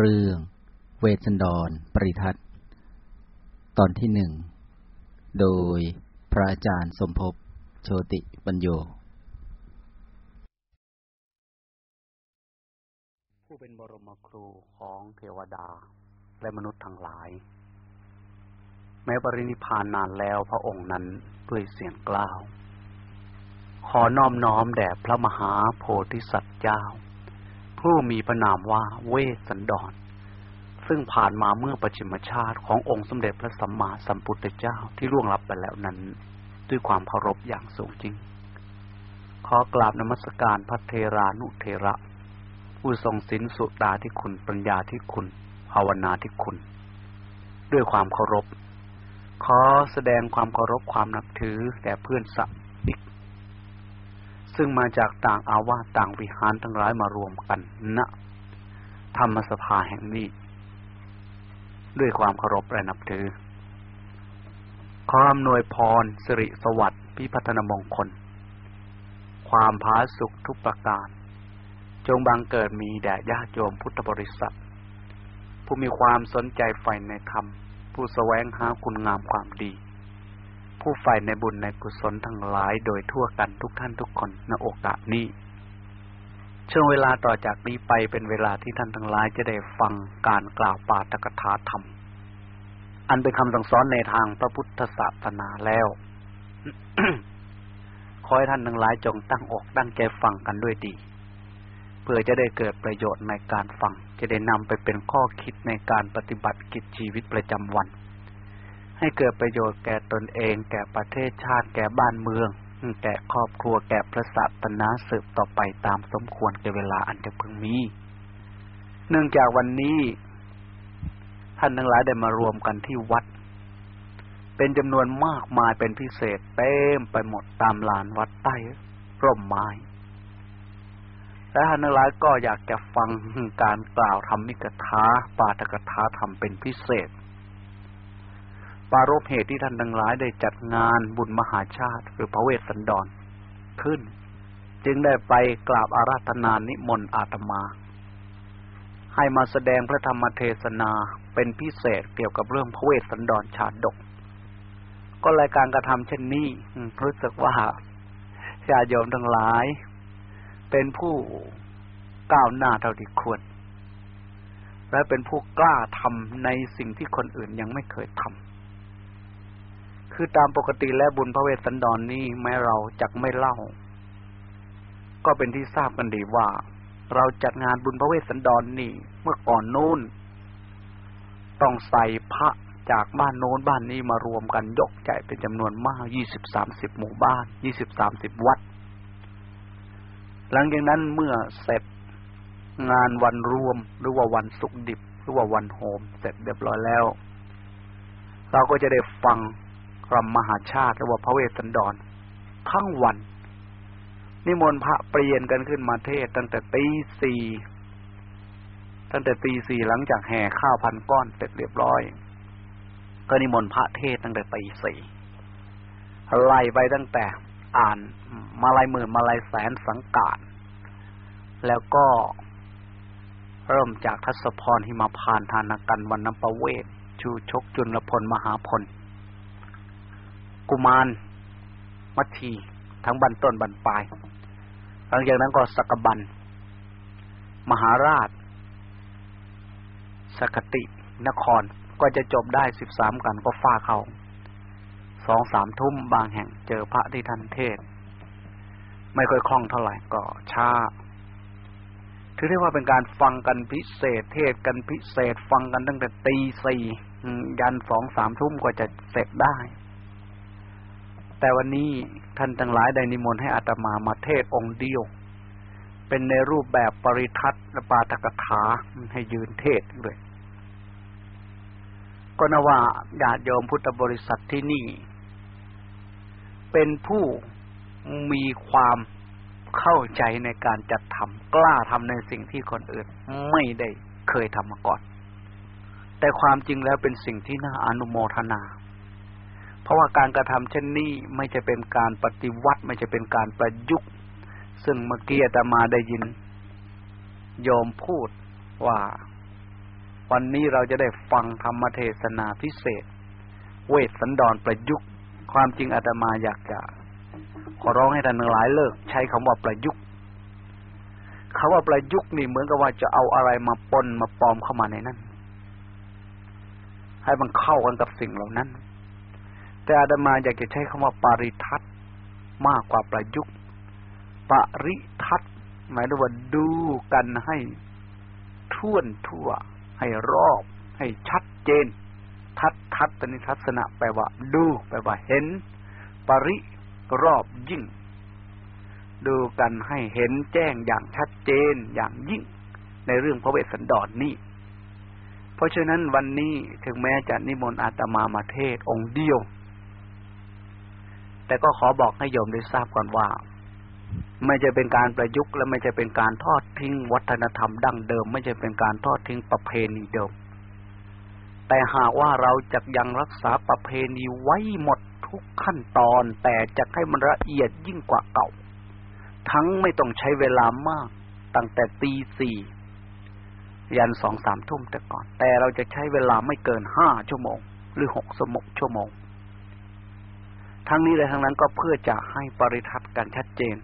เรื่องเวสสันดรปริทัศน์ตอนที่หนึ่ง โดยพระอาจารย์สมภพโชติปัญโย ผู้เป็นบรมครูของเทวดาและมนุษย์ทั้งหลาย แม้ปรินิพานนานแล้วพระองค์นั้นด้วยเสียงกล้าว ขอน้อมน้อมแด่พระมหาโพธิสัตว์เจ้า ผู้มีพระนามว่าเวสสันดร ซึ่งผ่านมาเมื่อปัจฉิมชาติขององค์สมเด็จพระสัมมาสัมพุทธเจ้าที่ล่วงลับไปแล้วนั้น ด้วยความเคารพอย่างสูงจริง ขอกราบนมัสการพระเทรานุเทระ ผู้ทรงสินสุดาที่คุณปัญญาที่คุณภาวนาที่คุณ ด้วยความเคารพ ขอแสดงความเคารพความนับถือแด่เพื่อนสัตว์ ซึ่งมาจากต่างอาวาสต่างวิหารทั้งหลายมารวมกันณธรรมสภาแห่งนี้ ด้วยความเคารพและนับถือ ขออำนวยพรสิริสวัสดิ์พิพัฒนมงคล ความผาสุขทุกประการ จงบังเกิดมีแด่ญาติโยมพุทธบริษัท ผู้มีความสนใจใฝ่ในธรรม ผู้แสวงหาคุณงามความดี ผู้ใฝ่ในบุญในกุศลทั้งหลายโดยทั่วกันทุกท่านทุกคนในโอกาสนี้ ช่วงเวลาต่อจากนี้ไปเป็นเวลาที่ท่านทั้งหลายจะได้ฟังการกล่าวปาฐกถาธรรม อันเป็นคำสั่งสอนในทางพระพุทธศาสนาแล้วขอให้ท่านทั้งหลายจงตั้งอกตั้งใจฟังกันด้วยดี เพื่อจะได้เกิดประโยชน์ในการฟัง จะได้นำไปเป็นข้อคิดในการปฏิบัติกิจชีวิตประจำวัน ให้เกิดประโยชน์แก่ตนเอง แก่ประเทศชาติ แก่บ้านเมือง แก่ครอบครัว แก่พระศาสนาสืบต่อไปตามสมควรแก่เวลาอันจะพึงมี เนื่องจากวันนี้ ท่านทั้งหลายได้มารวมกันที่วัด เป็นจำนวนมากมายเป็นพิเศษเต็มไปหมดตามลานวัดใต้ร่มไม้และท่านทั้งหลายก็อยากจะฟังการกล่าวธรรมิกถาปาฐกถาธรรมเป็นพิเศษ ปารบเหตุที่ท่านทั้งหลายได้จัดงานบุญมหาชาติหรือพระเวสสันดรขึ้น จึงได้ไปกราบอาราธนานิมนต์อาตมา ให้มาแสดงพระธรรมเทศนาเป็นพิเศษเกี่ยวกับเรื่องพระเวสสันดรชาดก ก็รายการกระทำเช่นนี้รู้สึกว่าญาโยมทั้งหลาย เป็นผู้ก้าวหน้าเท่าที่ควร และเป็นผู้กล้าทำในสิ่งที่คนอื่นยังไม่เคยทำ คือตามปกติแล้วบุญพระเวสสันดรนนี้แม้เราจักไม่เล่า ก็เป็นที่ทราบกันดีว่า เราจัดงานบุญพระเวสสันดรนนี่เมื่อก่อนนู้น ต้องใส่พระจากบ้านโน้นบ้านนี้มารวมกันยกใหญ่เป็นจำนวนมากยี่สิบสามสิบหมู่บ้านยี่สิบสามสิบวัด หลังจากนั้นเมื่อเสร็จงานวันรวมหรือว่าวันสุกดิบ หรือว่าวันโฮมเสร็จเรียบร้อยแล้ว เราก็จะได้ฟัง รำมหาชาติหรือว่าพระเวสสันดรทั้งวัน นิมนต์พระเปลี่ยนกันขึ้นมาเทศ ตั้งแต่ตีสี่ตั้งแต่ตีสี่หลังจากแห่ข้าวพันก้อนเสร็จเรียบร้อย ก็นิมนต์พระเทศตั้งแต่ตีสี่ไล่ไปตั้งแต่อ่านมาลายหมื่นมาลายแสนสังกาดแล้วก็เริ่มจากทัศพรหิมาพานทานกันวันน้ำประเวศชูชกจุลพลมหาพล กุมารมัทีทั้งบันต้นบันปลาย หลังจากนั้นก็สกบัน มหาราช สกตินครก็จะจบได้สิบสามกันก็ฟ้าเขาสองสามทุ่มบางแห่งเจอพระที่ทันเทศ ไม่ค่อยคล่องเท่าไหร่ก็ช้าถือได้ว่าเป็นการฟังกันพิเศษ เทศกันพิเศษ ฟังกันตั้งแต่ตีสี่ยันสองสามทุ่มกว่าจะเสร็จได้ แต่วันนี้ท่านทั้งหลายได้นิมนต์ให้อาตมามาเทศองค์เดียว เป็นในรูปแบบปริทัศน์และปาฐกถาให้ยืนเทศด้วยก็นว่าญาติโยมพุทธบริษัทที่นี่ เป็นผู้มีความเข้าใจในการจัดทำกล้าทำในสิ่งที่คนอื่นไม่ได้เคยทำมาก่อน แต่ความจริงแล้วเป็นสิ่งที่น่าอนุโมทนา เพราะว่าการกระทำเช่นนี้ไม่จะเป็นการปฏิวัติ ไม่จะเป็นการประยุกต์ ซึ่งเมื่อกี้อาตมาได้ยินโยมพูดว่า วันนี้เราจะได้ฟังธรรมเทศนาพิเศษ เวทสันดรประยุกต์ ความจริงอาตมาอยากจะขอร้องให้ท่านหลายเลิก ใช้คำว่าประยุกต์คาว่าประยุกต์นี่เหมือนกับว่าจะเอาอะไรมาปนมาปลอมเข้ามาในนั้นให้มันเข้ากันกับสิ่งเหล่านั้น แต่อาตมาอยากจะใช้คำว่าปริทัศน์มากกว่าประยุกต์ปริทัศน์หมายถึงว่าดูกันให้ท่วนทั่ว ให้รอบ ให้ชัดเจน ทัศทัศตนิทัศนะแปลว่า ดูแปลว่าเห็น ปริรอบยิ่ง ดูกันให้เห็นแจ้งอย่างชัดเจนอย่างยิ่ง ในเรื่องพระเวสสันดรนนี้เพราะฉะนั้นวันนี้ถึงแม้จะนิมนต์อาตมามาเทศองค์เดียว แต่ก็ขอบอกให้โยมได้ทราบก่อนว่า ไม่จะเป็นการประยุกต์ และไม่จะเป็นการทอดทิ้งวัฒนธรรมดั้งเดิม ไม่จะเป็นการทอดทิ้งประเพณีเดิม แต่หากว่าเราจะยังรักษาประเพณีไว้หมดทุกขั้นตอน แต่จะให้มันละเอียดยิ่งกว่าเก่า ทั้งไม่ต้องใช้เวลามาก ตั้งแต่ตีสี่ยันสองสามทุ่มแต่ก่อน แต่เราจะใช้เวลาไม่เกินห้าชั่วโมง หรือหกสมกชั่วโมง ทั้งนี้เลยทั้งนั้นก็เพื่อจะให้ปริทัศน์กันชัดเจน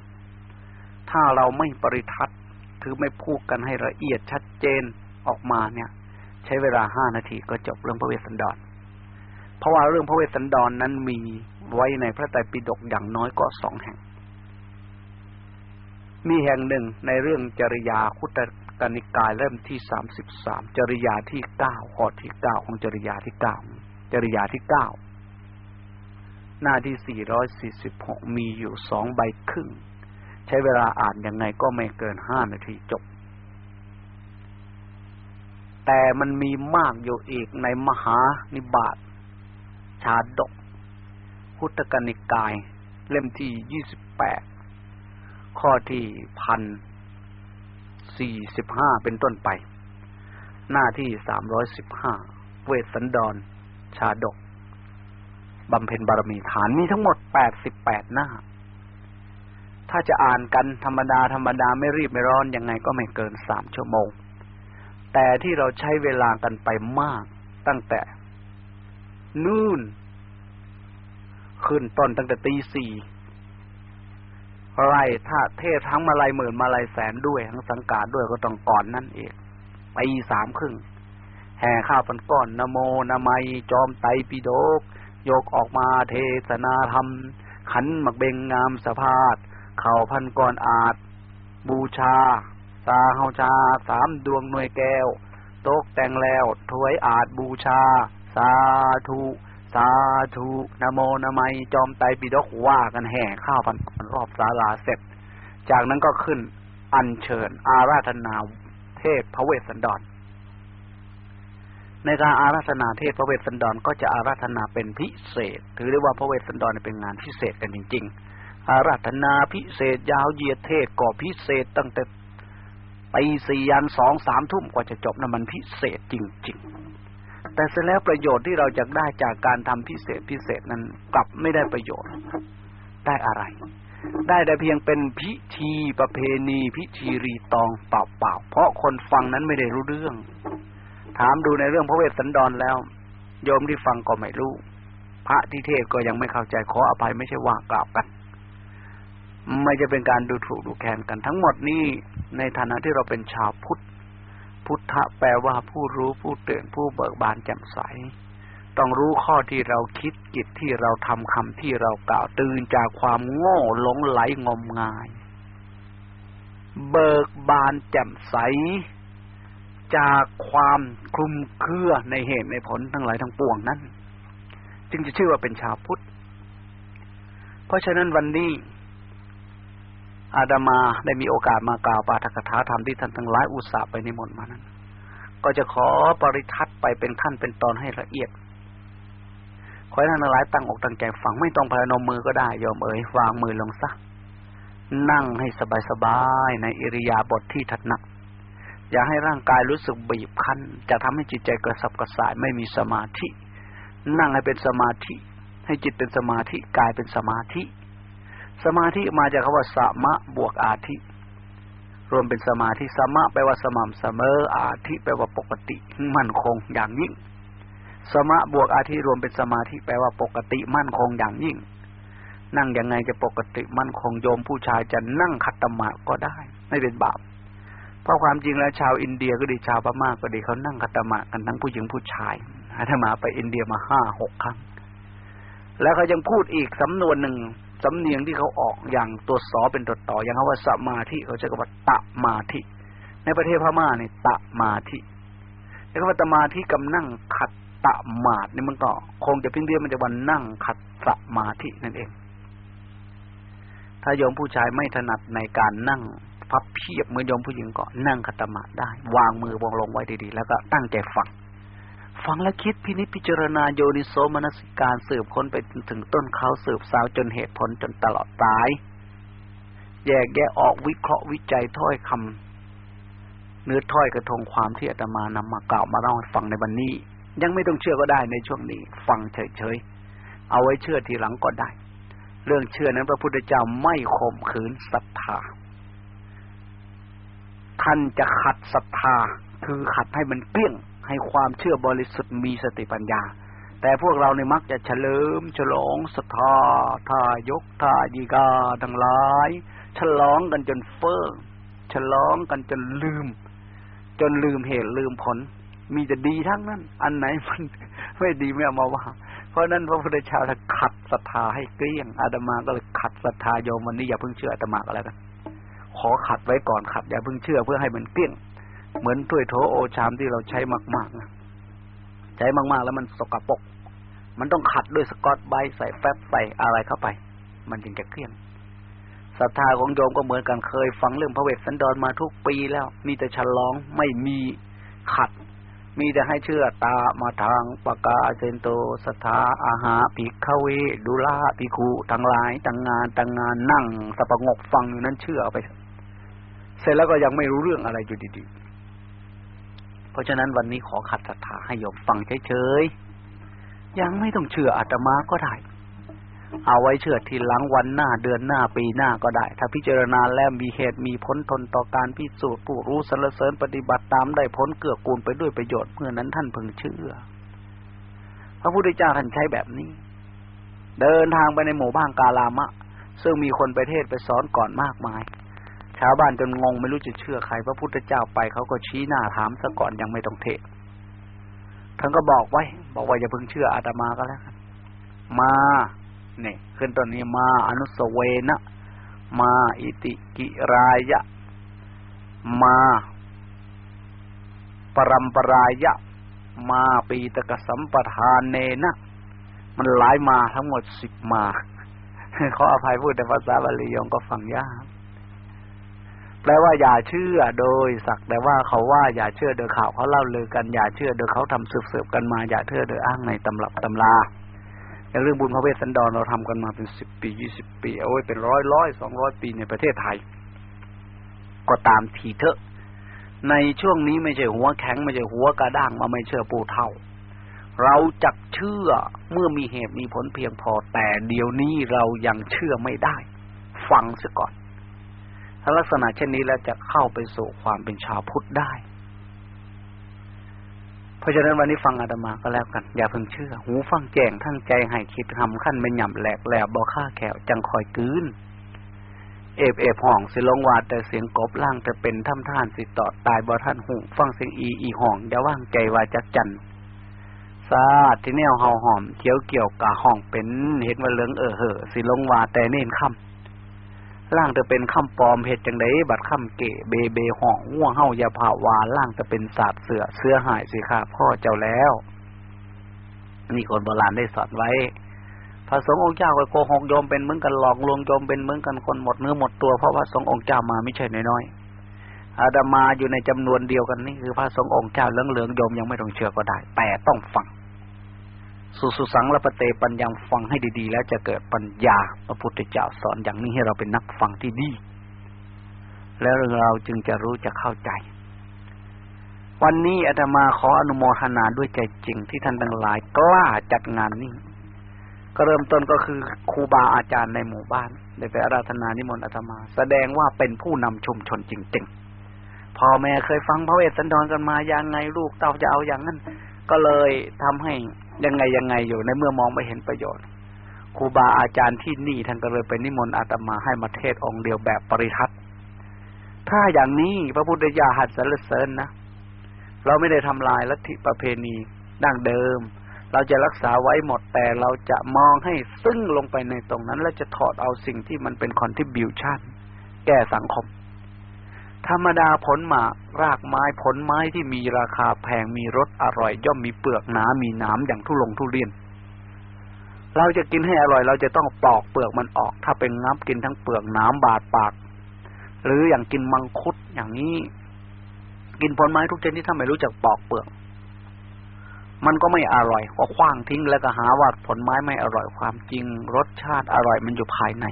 ถ้าเราไม่ปริทัศน์คือไม่พูดกันให้ละเอียดชัดเจนออกมาเนี่ย ใช้เวลาห้านาทีก็จบเรื่องพระเวสสันดร เพราะว่าเรื่องพระเวสสันดรนนั้นมีไว้ในพระไตรปิฎกอย่างน้อยก็สองแห่ง มีแห่งหนึ่งในเรื่องจริยาคุตกนิกายเล่มที่สามสิบสามจริยาที่เก้าข้อที่เก้าของจริยาที่เก้าจริยาที่เก้า หน้าที่สี่ร้อยสี่สิบหกมีอยู่สองใบครึ่ง ใช้เวลาอ่านยังไงก็ไม่เกินห้านาทีจบ แต่มันมีมากอยู่อีกในมหานิบาตชาดก พุทธกนิกาย เล่มที่ยี่สิบแปดข้อที่พันสี่สิบห้าเป็นต้นไป หน้าที่สามร้อยสิบห้าเวสสันดร ชาดก บำเพ็ญบารมีฐานมีทั้งหมดแปดสิบแปดหน้า ถ้าจะอ่านกันธรรมดาธรรมดาไม่รีบไม่ร้อนยังไงก็ไม่เกินสามชั่วโมง แต่ที่เราใช้เวลากันไปมากตั้งแต่ นู่น ขึ้นต้นตั้งแต่ตีสี่ไรถ้าเทศทั้งมาลายหมื่นมาลายแสนด้วยทั้งสังกาดด้วยก็ต้องก่อนนั่นเองไปสามครึ่งแห่ข้าวปันก้อนนโมนามัย จอมไตปิโดก ยกออกมาเทศนาธรรม ขันหมักเบงงามสภาพเข่าพันก้อาจ บูชา สาเฮาชาสามดวงหน่วยแก้ว โต๊กแต่งแล้วถวยอาจบูชา สาธุ สาธุนโมนามัยจอมไตปิฎกว่ากันแห่ข้าวพันรอบศาลาเสร็จ จากนั้นก็ขึ้นอัญเชิญอาราธนาเทพพระเวสสันดร ในการอาราธนาเทพพระเวสสันดรก็จะอาราธนาเป็นพิเศษ ถือได้ว่าพระเวสสันดรเป็นงานพิเศษกันจริง ๆ อาราธนาพิเศษยาวเยียดเทศก็พิเศษตั้งแต่ปีสี่ยันสองสามทุ่มกว่าจะจบนะมันพิเศษจริง ๆ แต่เสร็จแล้วประโยชน์ที่เราจะได้จากการทำพิเศษพิเศษนั้นกลับไม่ได้ประโยชน์ ได้อะไร ได้แต่เพียงเป็นพิธีประเพณี พิธีรีตองเปล่าๆเพราะคนฟังนั้นไม่ได้รู้เรื่อง ถามดูในเรื่องพระเวสสันดรแล้ว โยมที่ฟังก็ไม่รู้ พระที่เทศก็ยังไม่เข้าใจขออภัยไม่ใช่ว่ากล่าวกัน ไม่จะเป็นการดูถูกดูแคลนกันทั้งหมดนี้ในฐานะที่เราเป็นชาวพุทธ พุทธะแปลว่าผู้รู้ผู้เตื่นผู้เบิกบานแจ่มใส ต้องรู้ข้อที่เราคิดกิจที่เราทำคำที่เรากล่าวตื่นจากความโง่หลงไหลงมงาย เบิกบานแจ่มใส จากความคลุมเครือในเหตุในผลทั้งหลายทั้งปวงนั้น จึงจะชื่อว่าเป็นชาวพุทธ เพราะฉะนั้นวันนี้ อาดามาได้มีโอกาสมากล่าวปาฐกถาธรรมที่ท่านทั้งหลายอุตส่าห์ไปในมนมานั้น ก็จะขอปริทัศน์ไปเป็นขั้นเป็นตอนให้ละเอียดขอให้ท่านทั้งหลายตั้งอกตั้งใจฟังไม่ต้องพนมมือก็ได้ยอมเอ๋ยวางมือลงซะนั่งให้สบายๆในอิริยาบถทที่ถนัด อย่าให้ร่างกายรู้สึกบีบคั้น จะทำให้จิตใจกระสับกระส่ายไม่มีสมาธิ นั่งให้เป็นสมาธิ ให้จิตเป็นสมาธิกายเป็นสมาธิ สมาธิมาจากคำว่าสมะบวกอาธิ รวมเป็นสมาธิสมะแปลว่าสม่ำเสมอ อาธิแปลว่าปกติมั่นคงอย่างยิ่ง สมะบวกอาธิรวมเป็นสมาธิแปลว่าปกติมั่นคงอย่างยิ่ง นั่งยังไงจะปกติมั่นคงโยมผู้ชายจะนั่งขัดตมะก็ได้ ไม่เป็นบาป เพราะความจริงแล้วชาวอินเดียก็ดีชาวพม่าก็ดีเขานั่งขัตมะกันทั้งผู้หญิงผู้ชายอาตมาไปอินเดียมาห้าหกครั้ง แล้วเขายังพูดอีกสำนวนหนึ่งสำเนียงที่เขาออกอย่างตัวสอเป็นตัวต่ออย่างคำว่าสมาธิเขาจะกว่าตะมาธิ ในประเทศพม่าเนี่ยตะมาธิแล้วคำว่าตมาธิกับนั่งขัดตะมาดนี่มันก็คงจะเพียงเดียวมันจะวันนั่งขัดสมาธินั่นเอง ถ้าโยมผู้ชายไม่ถนัดในการนั่ง พับเพียบเมื่อโยมผู้หญิงก็นั่งขัตมาได้ วางมือวางลงไว้ดีๆ แล้วก็ตั้งใจฟังฟังและคิดพินิจพิจารณาโยนิโสมนสิการสืบค้นไปถึงต้นเขาสืบสาวจนเหตุผลจนตลอดตาย แยกแยะออกวิเคราะห์วิจัยถ้อยคำเนื้อถ้อยกระทงความที่อาตมานำมากล่าวมาเล่าให้ฟังในวันนี้ ยังไม่ต้องเชื่อก็ได้ในช่วงนี้ ฟังเฉยๆเอาไว้เชื่อทีหลังก็ได้ เรื่องเชื่อนั้นพระพุทธเจ้าไม่ข่มขืนศรัทธา ท่านจะขัดศรัทธา คือขัดให้มันเปี้ยง ให้ความเชื่อบริสุทธิ์มีสติปัญญา แต่พวกเราในมักจะเฉลิม ฉลองศรัทธาทายกทายิกาทั้งหลาย ฉลองกันจนเฟ้อฉลองกันจนลืม จนลืมเหตุลืมผล มีแต่ดีทั้งนั้น อันไหนมันไม่ดีไม่เอามาว่า เพราะนั้นพระพุทธเจ้าขัดศรัทธาให้เกลี้ยงอาตมาก็เลยขัดศรัทธาโยมวันนี้อย่าเพิ่งเชื่ออาตมาก็แล้วกัน ขอขัดไว้ก่อนขัดอย่าเพิ่งเชื่อเพื่อให้มันเกลี้ยง เหมือนถ้วยโถโอชามที่เราใช้มากๆนะใช้มากๆ แล้วมันสกปรกมันต้องขัดด้วยสกอตไบใส่แฟบใส่อะไรเข้าไป มันจึงจะเคลี่ยงศรัทธาของโยมก็เหมือนกันเคยฟังเรื่องพระเวสสันดรมาทุกปีแล้ว มีแต่ฉลองไม่มีขัด มีแต่ให้เชื่อตามาทางปากาเซนโตสถาอาหาปิกเวดุลาปิคูทั้งหลายตั้งงานตั้งงานนั่งสปงกฟังอยู่นั้นเชื่อไปเเสร็จแล้วก็ยังไม่รู้เรื่องอะไรอยู่ดีๆ เพราะฉะนั้นวันนี้ขอขัดศรัทธาให้โยมฟังเฉยๆ ยังไม่ต้องเชื่ออาตมาก็ได้ เอาไว้เชื่อทีหลังวันหน้าเดือนหน้าปีหน้าก็ได้ ถ้าพิจารณาแล้วมีเหตุมีผลทนต่อการพิสูจน์ผู้รู้สรรเสริญปฏิบัติตามได้ผลเกื้อกูลไปด้วยประโยชน์เมื่อนั้นท่านพึงเชื่อ พระพุทธเจ้าท่านใช้แบบนี้ เดินทางไปในหมู่บ้านกาลามะ ซึ่งมีคนไปเทศไปสอนก่อนมากมาย ชาวบ้านจนงงไม่รู้จะเชื่อใคร พระพุทธเจ้าไปเขาก็ชี้หน้าถามซะก่อนยังไม่ต้องเทศท่านก็บอกไว้ บอกว่าอย่าเพิ่งเชื่ออาตมาก็แล้วกันมาเนี่ยขึ้นตอนนี้มาอนุสเวนะมาอิติกิรายะ มาปรัมปรายะ มาปีตกสัมปทานเนนะมันหลายมาทั้งหมดสิบมาขออภัยพูดแต่ภาษาบาลียงก็ฟังยาก แปลว่าอย่าเชื่อโดยสักแต่ว่าเขาว่าอย่าเชื่อโดยข่าวเขาเล่าลือกันอย่าเชื่อโดยเขาทำสืบๆกันมาอย่าเชื่อโดยอ้างในตำรับตำราอย่างเรื่องบุญพระเวสสันดรเราทำกันมาเป็นสิบปียี่สิบปีโอ้ยเป็นร้อยร้อยสองร้อยปีในประเทศไทย ก็ตามทีเถอะ ในช่วงนี้ไม่ใช่หัวแข็งไม่ใช่หัวกระด้างมาไม่เชื่อปูเท่า เราจักเชื่อเมื่อมีเหตุมีผลเพียงพอแต่เดี๋ยวนี้เรายังเชื่อไม่ได้ ฟังเสียก่อน ถ้าลักษณะเช่นนี้แล้วจะเข้าไปสู่ความเป็นชาวพุทธได้ เพราะฉะนั้นวันนี้ฟังอาตมาก็แล้วกัน อย่าเพิ่งเชื่อ หูฟังแจ้งทั้งใจให้คิดทำขั้นไม่หย่ำแหลกแหลบบ่ค่าแขวจังคอยกืนเอฟเอฟห้องสิลงวาดแต่เสียงกบล่างแต่เป็นท่ำท่านสิต่อตายบ่ท่านหูฟังเสียงอีอีห้องอย่าว่างใจว่าจักจันซาที่แนวเฮาหอมเขียวเกี่ยวกะห้องเป็นเห็นว่าเลืองเออเหอสิลงวาแต่เน้นคำ ล่างจะเป็นคำปลอมเหตุจังไดบัดคำเกะเบเบห่องง่วงเฮายาผาวาล่างจะเป็นศาสตร์เสือเสื้อหายสิค่ะพ่อเจ้าแล้วนี่คนโบราณได้สอนไว้พระสงฆ์องค์เจ้าก็โกหกโยมเป็นเหมือนกันหลอกลวงโยมเป็นเหมือนกันคนหมดเนื้อหมดตัวเพราะว่าสงฆ์องค์เจ้ามาไม่ใช่น้อยๆอาดามาอยู่ในจำนวนเดียวกันนี่คือพระสงฆ์องค์เจ้าเหลืองๆโยมยังไม่ต้องเชื่อก็ได้ แต่ต้องฟัง สุสุสังและปเตปัญญาฟังให้ดีๆ แล้วจะเกิดปัญญาพระพุทธเจ้าสอนอย่างนี้ให้เราเป็นนักฟังที่ดี แล้วเราจึงจะรู้จะเข้าใจ วันนี้อาตมาขออนุโมทนาด้วยใจจริงที่ท่านทั้งหลายกล้าจัดงานนี้ก็เริ่มต้นก็คือครูบาอาจารย์ในหมู่บ้านได้ไปอาราธนานิมนต์อาตมา แสดงว่าเป็นผู้นำชุมชนจริงๆพ่อแม่เคยฟังพระเวสสันดรกันมายังไงลูกเต้าจะเอาอย่างนั้น ก็เลยทำให้ ยังไงยังไงอยู่ในเมื่อมองไม่เห็นประโยชน์ครูบาอาจารย์ที่นี่ท่านก็เลยไปนิมนต์อาตมาให้มาเทศองค์เดียวแบบปริทัศน์ถ้าอย่างนี้พระพุทธเจ้าหัดสรรเสริญนะเราไม่ได้ทำลายลัทธิประเพณีดั้งเดิม เราจะรักษาไว้หมดแต่เราจะมองให้ซึ่งลงไปในตรงนั้น และจะถอดเอาสิ่งที่มันเป็นคอนทิบิวชั่นแก่สังคม ธรรมดาผลหมากรากไม้ผลไม้ที่มีราคาแพงมีรสอร่อย ย่อมมีเปลือกหนา มีน้ำอย่างทุลงทุเรียน เราจะกินให้อร่อย เราจะต้องปอกเปลือกมันออก ถ้าเป็นงับกินทั้งเปลือกน้ำบาดปาก หรืออย่างกินมังคุดอย่างนี้ กินผลไม้ทุกชนิดถ้าไม่รู้จักปอกเปลือก มันก็ไม่อร่อยก็คว้างทิ้งแล้วก็หาว่าผลไม้ไม่อร่อยความจริง รสชาติอร่อยมันอยู่ภายใน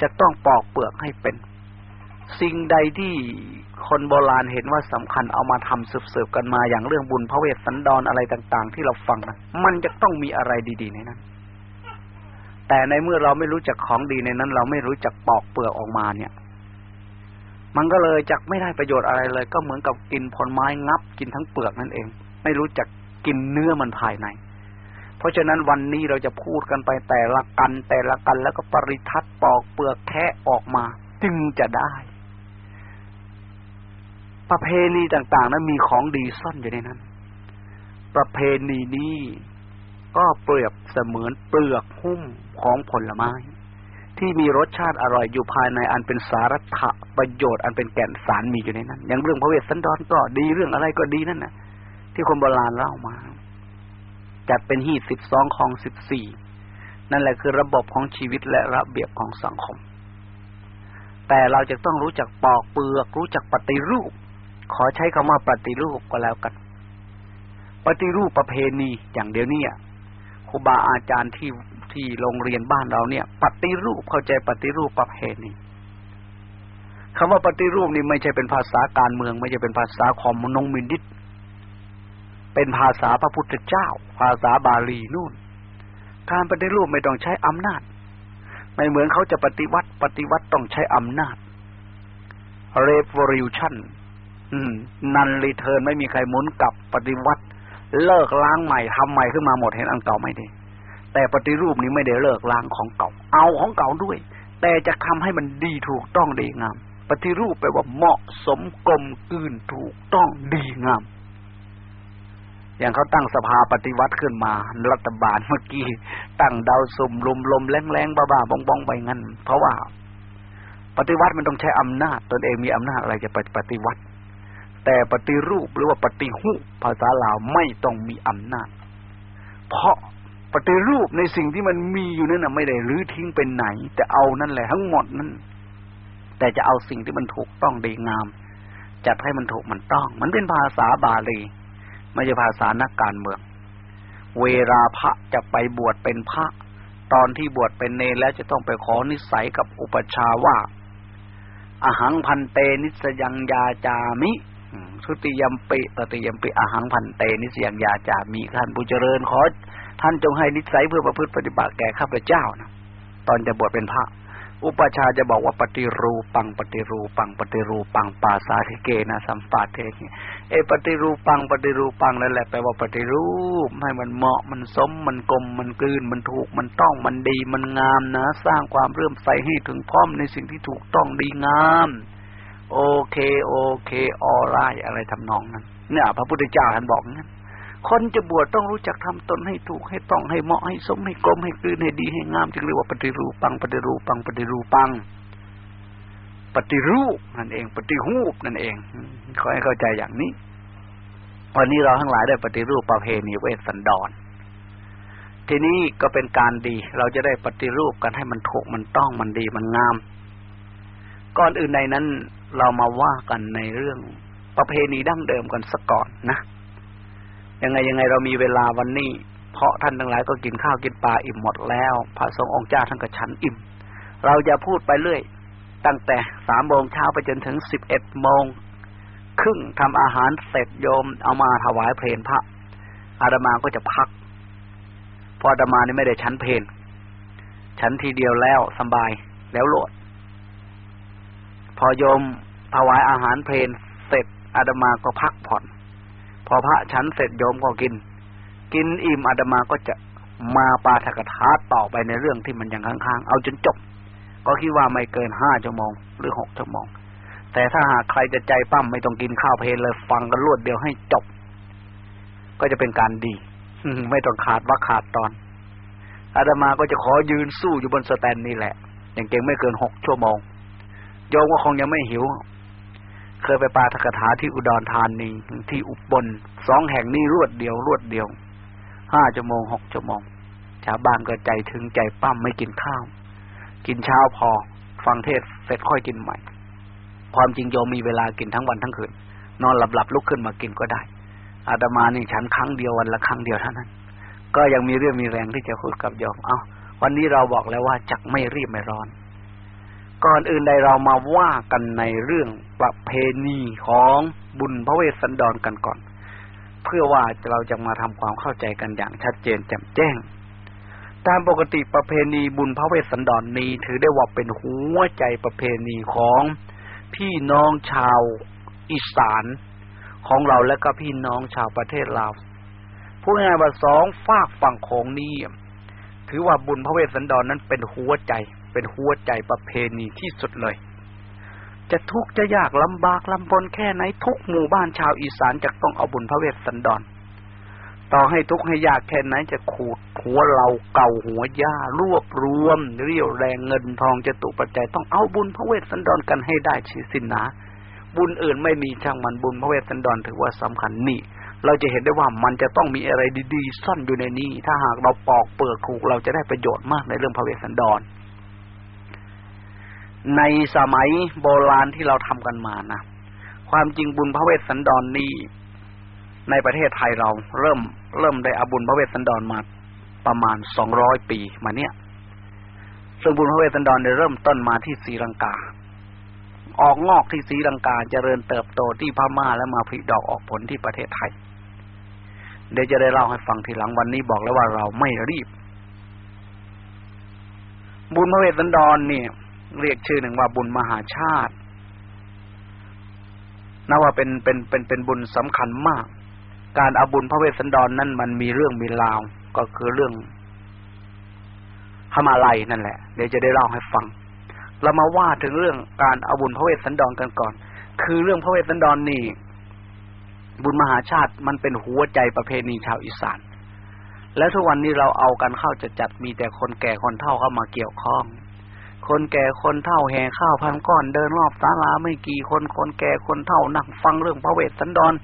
จะต้องปอกเปลือกให้เป็น สิ่งใดที่คนโบราณเห็นว่าสำคัญเอามาทำสืบๆกันมาอย่างเรื่องบุญพระเวสสันดรออะไรต่าง ๆ ที่เราฟังนะมันจะต้องมีอะไรดีๆในนั้น แต่ในเมื่อเราไม่รู้จักของดีในนั้น เราไม่รู้จักปอกเปลือกออกมาเนี่ย มันก็เลยจักไม่ได้ประโยชน์อะไรเลย ก็เหมือนกับกินผลไม้งับ กินทั้งเปลือกนั่นเอง ไม่รู้จักกินเนื้อมันภายใน เพราะฉะนั้นวันนี้เราจะพูดกันไปแต่ละกัน แต่ละกันแล้วก็ปริทัดปอกเปลือกแค่ออกมา จึงจะได้ ประเพณีต่าง ๆ นั้นมีของดีซ่อนอยู่ในนั้น ประเพณีนี้ก็เปรียบเสมือนเปลือกหุ้มของผลไม้ ที่มีรสชาติอร่อยอยู่ภายในอันเป็นสาระประโยชน์อันเป็นแก่นสารมีอยู่ในนั้น อย่างเรื่องพระเวสสันดรก็ดีเรื่องอะไรก็ดีนั่นนะที่คนโบราณเล่ามา จัดเป็นหีดสิบสองของสิบสี่นั่นแหละคือระบบของชีวิตและระเบียบของสังคม แต่เราจะต้องรู้จักปอกเปลือก รู้จักปฏิรูป ขอใช้คำว่าปฏิรูปก็แล้วกัน ปฏิรูปประเพณีอย่างเดียวนี้ครูบาอาจารย์ที่ที่โรงเรียนบ้านเราเนี่ย ปฏิรูปเข้าใจปฏิรูปประเพณีคำว่าปฏิรูปนี่ไม่ใช่เป็นภาษาการเมือง ไม่ใช่เป็นภาษาคอมมนงมินดิตเป็นภาษาพระพุทธเจ้า ภาษาบาลีนู่น การปฏิรูปไม่ต้องใช้อำนาจ ไม่เหมือนเขาจะปฏิวัติ ปฏิวัติต้องใช้อำนาจ revolution นันรีเทิร์นไม่มีใครหมุนกลับปฏิวัติ เลิกล้างใหม่ทำใหม่ขึ้นมาหมดเห็นอันเก่าไม่ดี แต่ปฏิรูปนี้ไม่ได้เลิกล้างของเก่า เอาของเก่าด้วย แต่จะทำให้มันดีถูกต้องดีงาม ปฏิรูปแปลว่าเหมาะสมกลมกลืนถูกต้องดีงาม อย่างเขาตั้งสภาปฏิวัติขึ้นมา รัฐบาลเมื่อกี้ตั้งดาวสุ่มลมลมแรงแรงบ้าๆบองๆไปงั้น เพราะว่า ปฏิวัติมันต้องใช้อำนาจ ตนเองมีอำนาจอะไรจะไปปฏิวัติ แต่ปฏิรูปหรือว่าปฏิหุภาษาลาวไม่ต้องมีอำนาจ เพราะปฏิรูปในสิ่งที่มันมีอยู่นั่นน่ะไม่ได้รื้อทิ้งเป็นไหน แต่เอานั่นแหละทั้งหมดนั้นแต่จะเอาสิ่งที่มันถูกต้องดีงาม จัดให้มันถูกมันต้อง มันเป็นภาษาบาลีไม่ใช่ภาษานักการเมือง เวลาพระจะไปบวชเป็นพระ ตอนที่บวชเป็นเนรแล้วจะต้องไปขอนิสัยกับอุปชาว่าอาหังพันเตนิสยังยาจามิ สุติยมปิตติยมปิอาหังพันเต นิสยังยาจามีท่านผู้เจริญขอท่านจงให้นิสัยเพื่อประพฤติปฏิบัติแก่ข้าพเจ้านะตอนจะบวชเป็นพระ อุปชาจะบอกว่าปฏิรูปังปฏิรูปังปฏิรูปังปาสาธิเกนะสัมปาเทเอปฏิรูปังปฏิรูปังนั่นแหละแปลว่าปฏิรูปให้มันเหมาะมันสมมันกลมมันกลืนมันถูกมันต้องมันดีมันงามนะ สร้างความเรื่มใสให้ถึงพร้อมในสิ่งที่ถูกต้องดีงาม โอเค โอเคออไรอะไรทำนองนั้น เนี่ย พระพุทธเจ้าท่านบอกงั้นคนจะบวชต้องรู้จักทำตนให้ถูกให้ต้องให้เหมาะให้สมให้กลมให้กลืนให้ดีให้งามจึงเรียกว่าปฏิรูปังปฏิรูปังปฏิรูปัง ปฏิรูปนั่นเอง ปฏิหูปนั่นเองขอให้เข้าใจอย่างนี้วันนี้เราทั้งหลายได้ปฏิรูปประเพณีเวสสันดรทีนี้ก็เป็นการดี เราจะได้ปฏิรูปกันให้มันถูกมันต้องมันดีมันงาม ก่อนอื่นในนั้น เรามาว่ากันในเรื่องประเพณีดั้งเดิมกันสักก่อนนะยังไงยังไงเรามีเวลาวันนี้ เพราะท่านทั้งหลายก็กินข้าวกินปลาอิ่มหมดแล้ว พระสงฆ์องค์เจ้าท่านก็ฉันอิ่ม เราจะพูดไปเรื่อย ตั้งแต่สามโมงเช้าไปจนถึงสิบเอ็ดโมงครึ่งทำอาหารเสร็จโยมเอามาถวายเพลนพระ อาดมาก็จะพักพออาดมานี่ไม่ได้ชั้นเพลนชั้นทีเดียวแล้วสบายแล้วโหลด อโยมถวายอาหารเพลนเสร็จอาตมาก็พักผ่อน พอพระฉันเสร็จโยมก็กิน กินอิ่มอาตมาก็จะมาปาถกถาต่อไปในเรื่องที่มันยังค้างๆ เอาจนจบ ก็คิดว่าไม่เกินห้าชั่วโมง หรือหกชั่วโมง แต่ถ้าหากใครจะใจปั้มไม่ต้องกินข้าวเพลนเลยฟังกันรวดเดียวให้จบ ก็จะเป็นการดีไม่ต้องขาดว่าขาดตอนอาตมาก็จะขอยืนสู้อยู่บนสแตนนี่แหละ อย่างเก่งไม่เกินหกชั่วโมง โยมก็คงยังไม่หิว เคยไปปาทกถาที่อุดรธานีที่อุบลสองแห่งนี้รวดเดียว รวดเดียวห้าชั่วโมงหกชั่วโมงชาวบ้านก็ใจถึงใจปั้มไม่กินข้าว กินเช้าพอ ฟังเทศเสร็จค่อยกินใหม่ ความจริงโยมมีเวลากินทั้งวันทั้งคืน นอนหลับๆลุกขึ้นมากินก็ได้ อาตมานี่ฉันครั้งเดียววันละครั้งเดียวเท่านั้น ก็ยังมีเรื่องมีแรงที่จะพูดกับโยม เอ้าวันนี้เราบอกแล้วว่าจักไม่รีบไม่ร้อน ก่อนอื่นใดเรามาว่ากันในเรื่องประเพณีของบุญพระเวสสันดรกันก่อน เพื่อว่าเราจะมาทำความเข้าใจกันอย่างชัดเจนแจ่มแจ้ง ตามปกติประเพณีบุญพระเวสสันดรนนี้ถือได้ว่าเป็นหัวใจประเพณีของพี่น้องชาวอีสานของเราและก็พี่น้องชาวประเทศลาวพูดง่ายว่าสองฝากฝั่งของนี้ ถือว่าบุญพระเวสสันดรนนั้นเป็นหัวใจ เป็นหัวใจประเพณีที่สุดเลย จะทุกข์จะยากลำบากลำบนแค่ไหนทุกหมู่บ้านชาวอีสานจะต้องเอาบุญพระเวสสันดร ต่อให้ทุกข์ให้ยากแค่ไหนจะขูดหัวเราเก่าหัวย่ารวบรวม เรี่ยวแรงเงินทองจตุปัจจัยต้องเอาบุญพระเวสสันดรกันให้ได้ชีสินนาบุญอื่นไม่มีช่างมันบุญพระเวสสันดรถือว่าสำคัญนี่ เราจะเห็นได้ว่ามันจะต้องมีอะไรดีๆ ซ่อนอยู่ในนี้ ถ้าหากเราปอกเปลือกถูกเราจะได้ประโยชน์มากในเรื่องพระเวสสันดร ในสมัยโบราณที่เราทำกันมานะความจริงบุญพระเวสสันดรนนี้ในประเทศไทยเราเริ่ม เริ่มได้อาบุญพระเวสสันดรมาประมาณสองร้อยปีมาเนี้ยซึ่งบุญพระเวสสันดรได้เริ่มต้นมาที่ศรีลังกา ออกงอกที่ศรีลังกาเจริญเติบโตที่พม่าแล้วมาผลิดอกออกผลที่ประเทศไทย เดี๋ยวจะได้เล่าให้ฟังทีหลังวันนี้บอกแล้วว่าเราไม่รีบ บุญพระเวสสันดรเนี่ย เรียกชื่อหนึ่งว่าบุญมหาชาตินับว่าเป็นเป็นเป็นเป็นบุญสำคัญมาก การเอาบุญพระเวสสันดรนนั้นมันมีเรื่องมีราว ก็คือเรื่องขมาลัยนั่นแหละ เดี๋ยวจะได้เล่าให้ฟัง เรามาว่าถึงเรื่องการเอาบุญพระเวสสันดรกันก่อน คือเรื่องพระเวสสันดรนนี่ บุญมหาชาติมันเป็นหัวใจประเพณีชาวอีสาน แล้วทุกวันนี้เราเอากันเข้าจะจัดมีแต่คนแก่คนเฒ่าเข้ามาเกี่ยวข้อง คนแก่คนเฒ่าแห่ข้าวพันก้อนเดินรอบศาลาไม่กี่คนคนแก่คนเฒ่านั่งฟังเรื่องพระเวสสันดร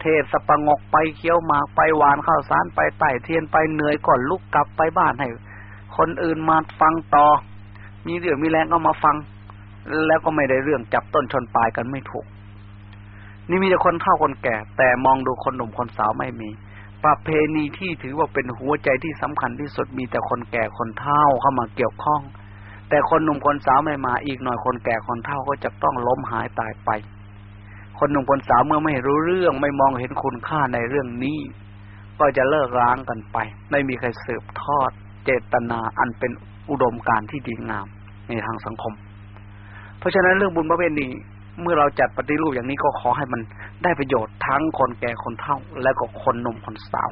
เทศสปงกไปเคี้ยวหมากไปหวานข้าวสารไปไต่เทียนไปเหนื่อยก่อนลุกกลับไปบ้านให้คนอื่นมาฟังต่อ มีเรื่องมีแรงก็มาฟัง แล้วก็ไม่ได้เรื่องจับต้นชนปลายกันไม่ถูก นี่มีแต่คนเฒ่าคนแก่ แต่มองดูคนหนุ่มคนสาวไม่มีประเพณีที่ถือว่าเป็นหัวใจที่สำคัญที่สุดมีแต่คนแก่คนเฒ่าเข้ามาเกี่ยวข้อง แต่คนหนุ่มคนสาวไม่มาอีกหน่อยคนแก่คนเฒ่าก็จะต้องล้มหายตายไป คนหนุ่มคนสาวเมื่อไม่รู้เรื่องไม่มองเห็นคุณค่าในเรื่องนี้ ก็จะเลิกร้างกันไป ไม่มีใครสืบทอด เจตนาอันเป็นอุดมการที่ดีงามในทางสังคม เพราะฉะนั้นเรื่องบุญประเวณีเมื่อเราจัดปฏิรูปอย่างนี้ก็ขอให้มันได้ประโยชน์ทั้งคนแก่คนเฒ่า และก็คนหนุ่มคนสาว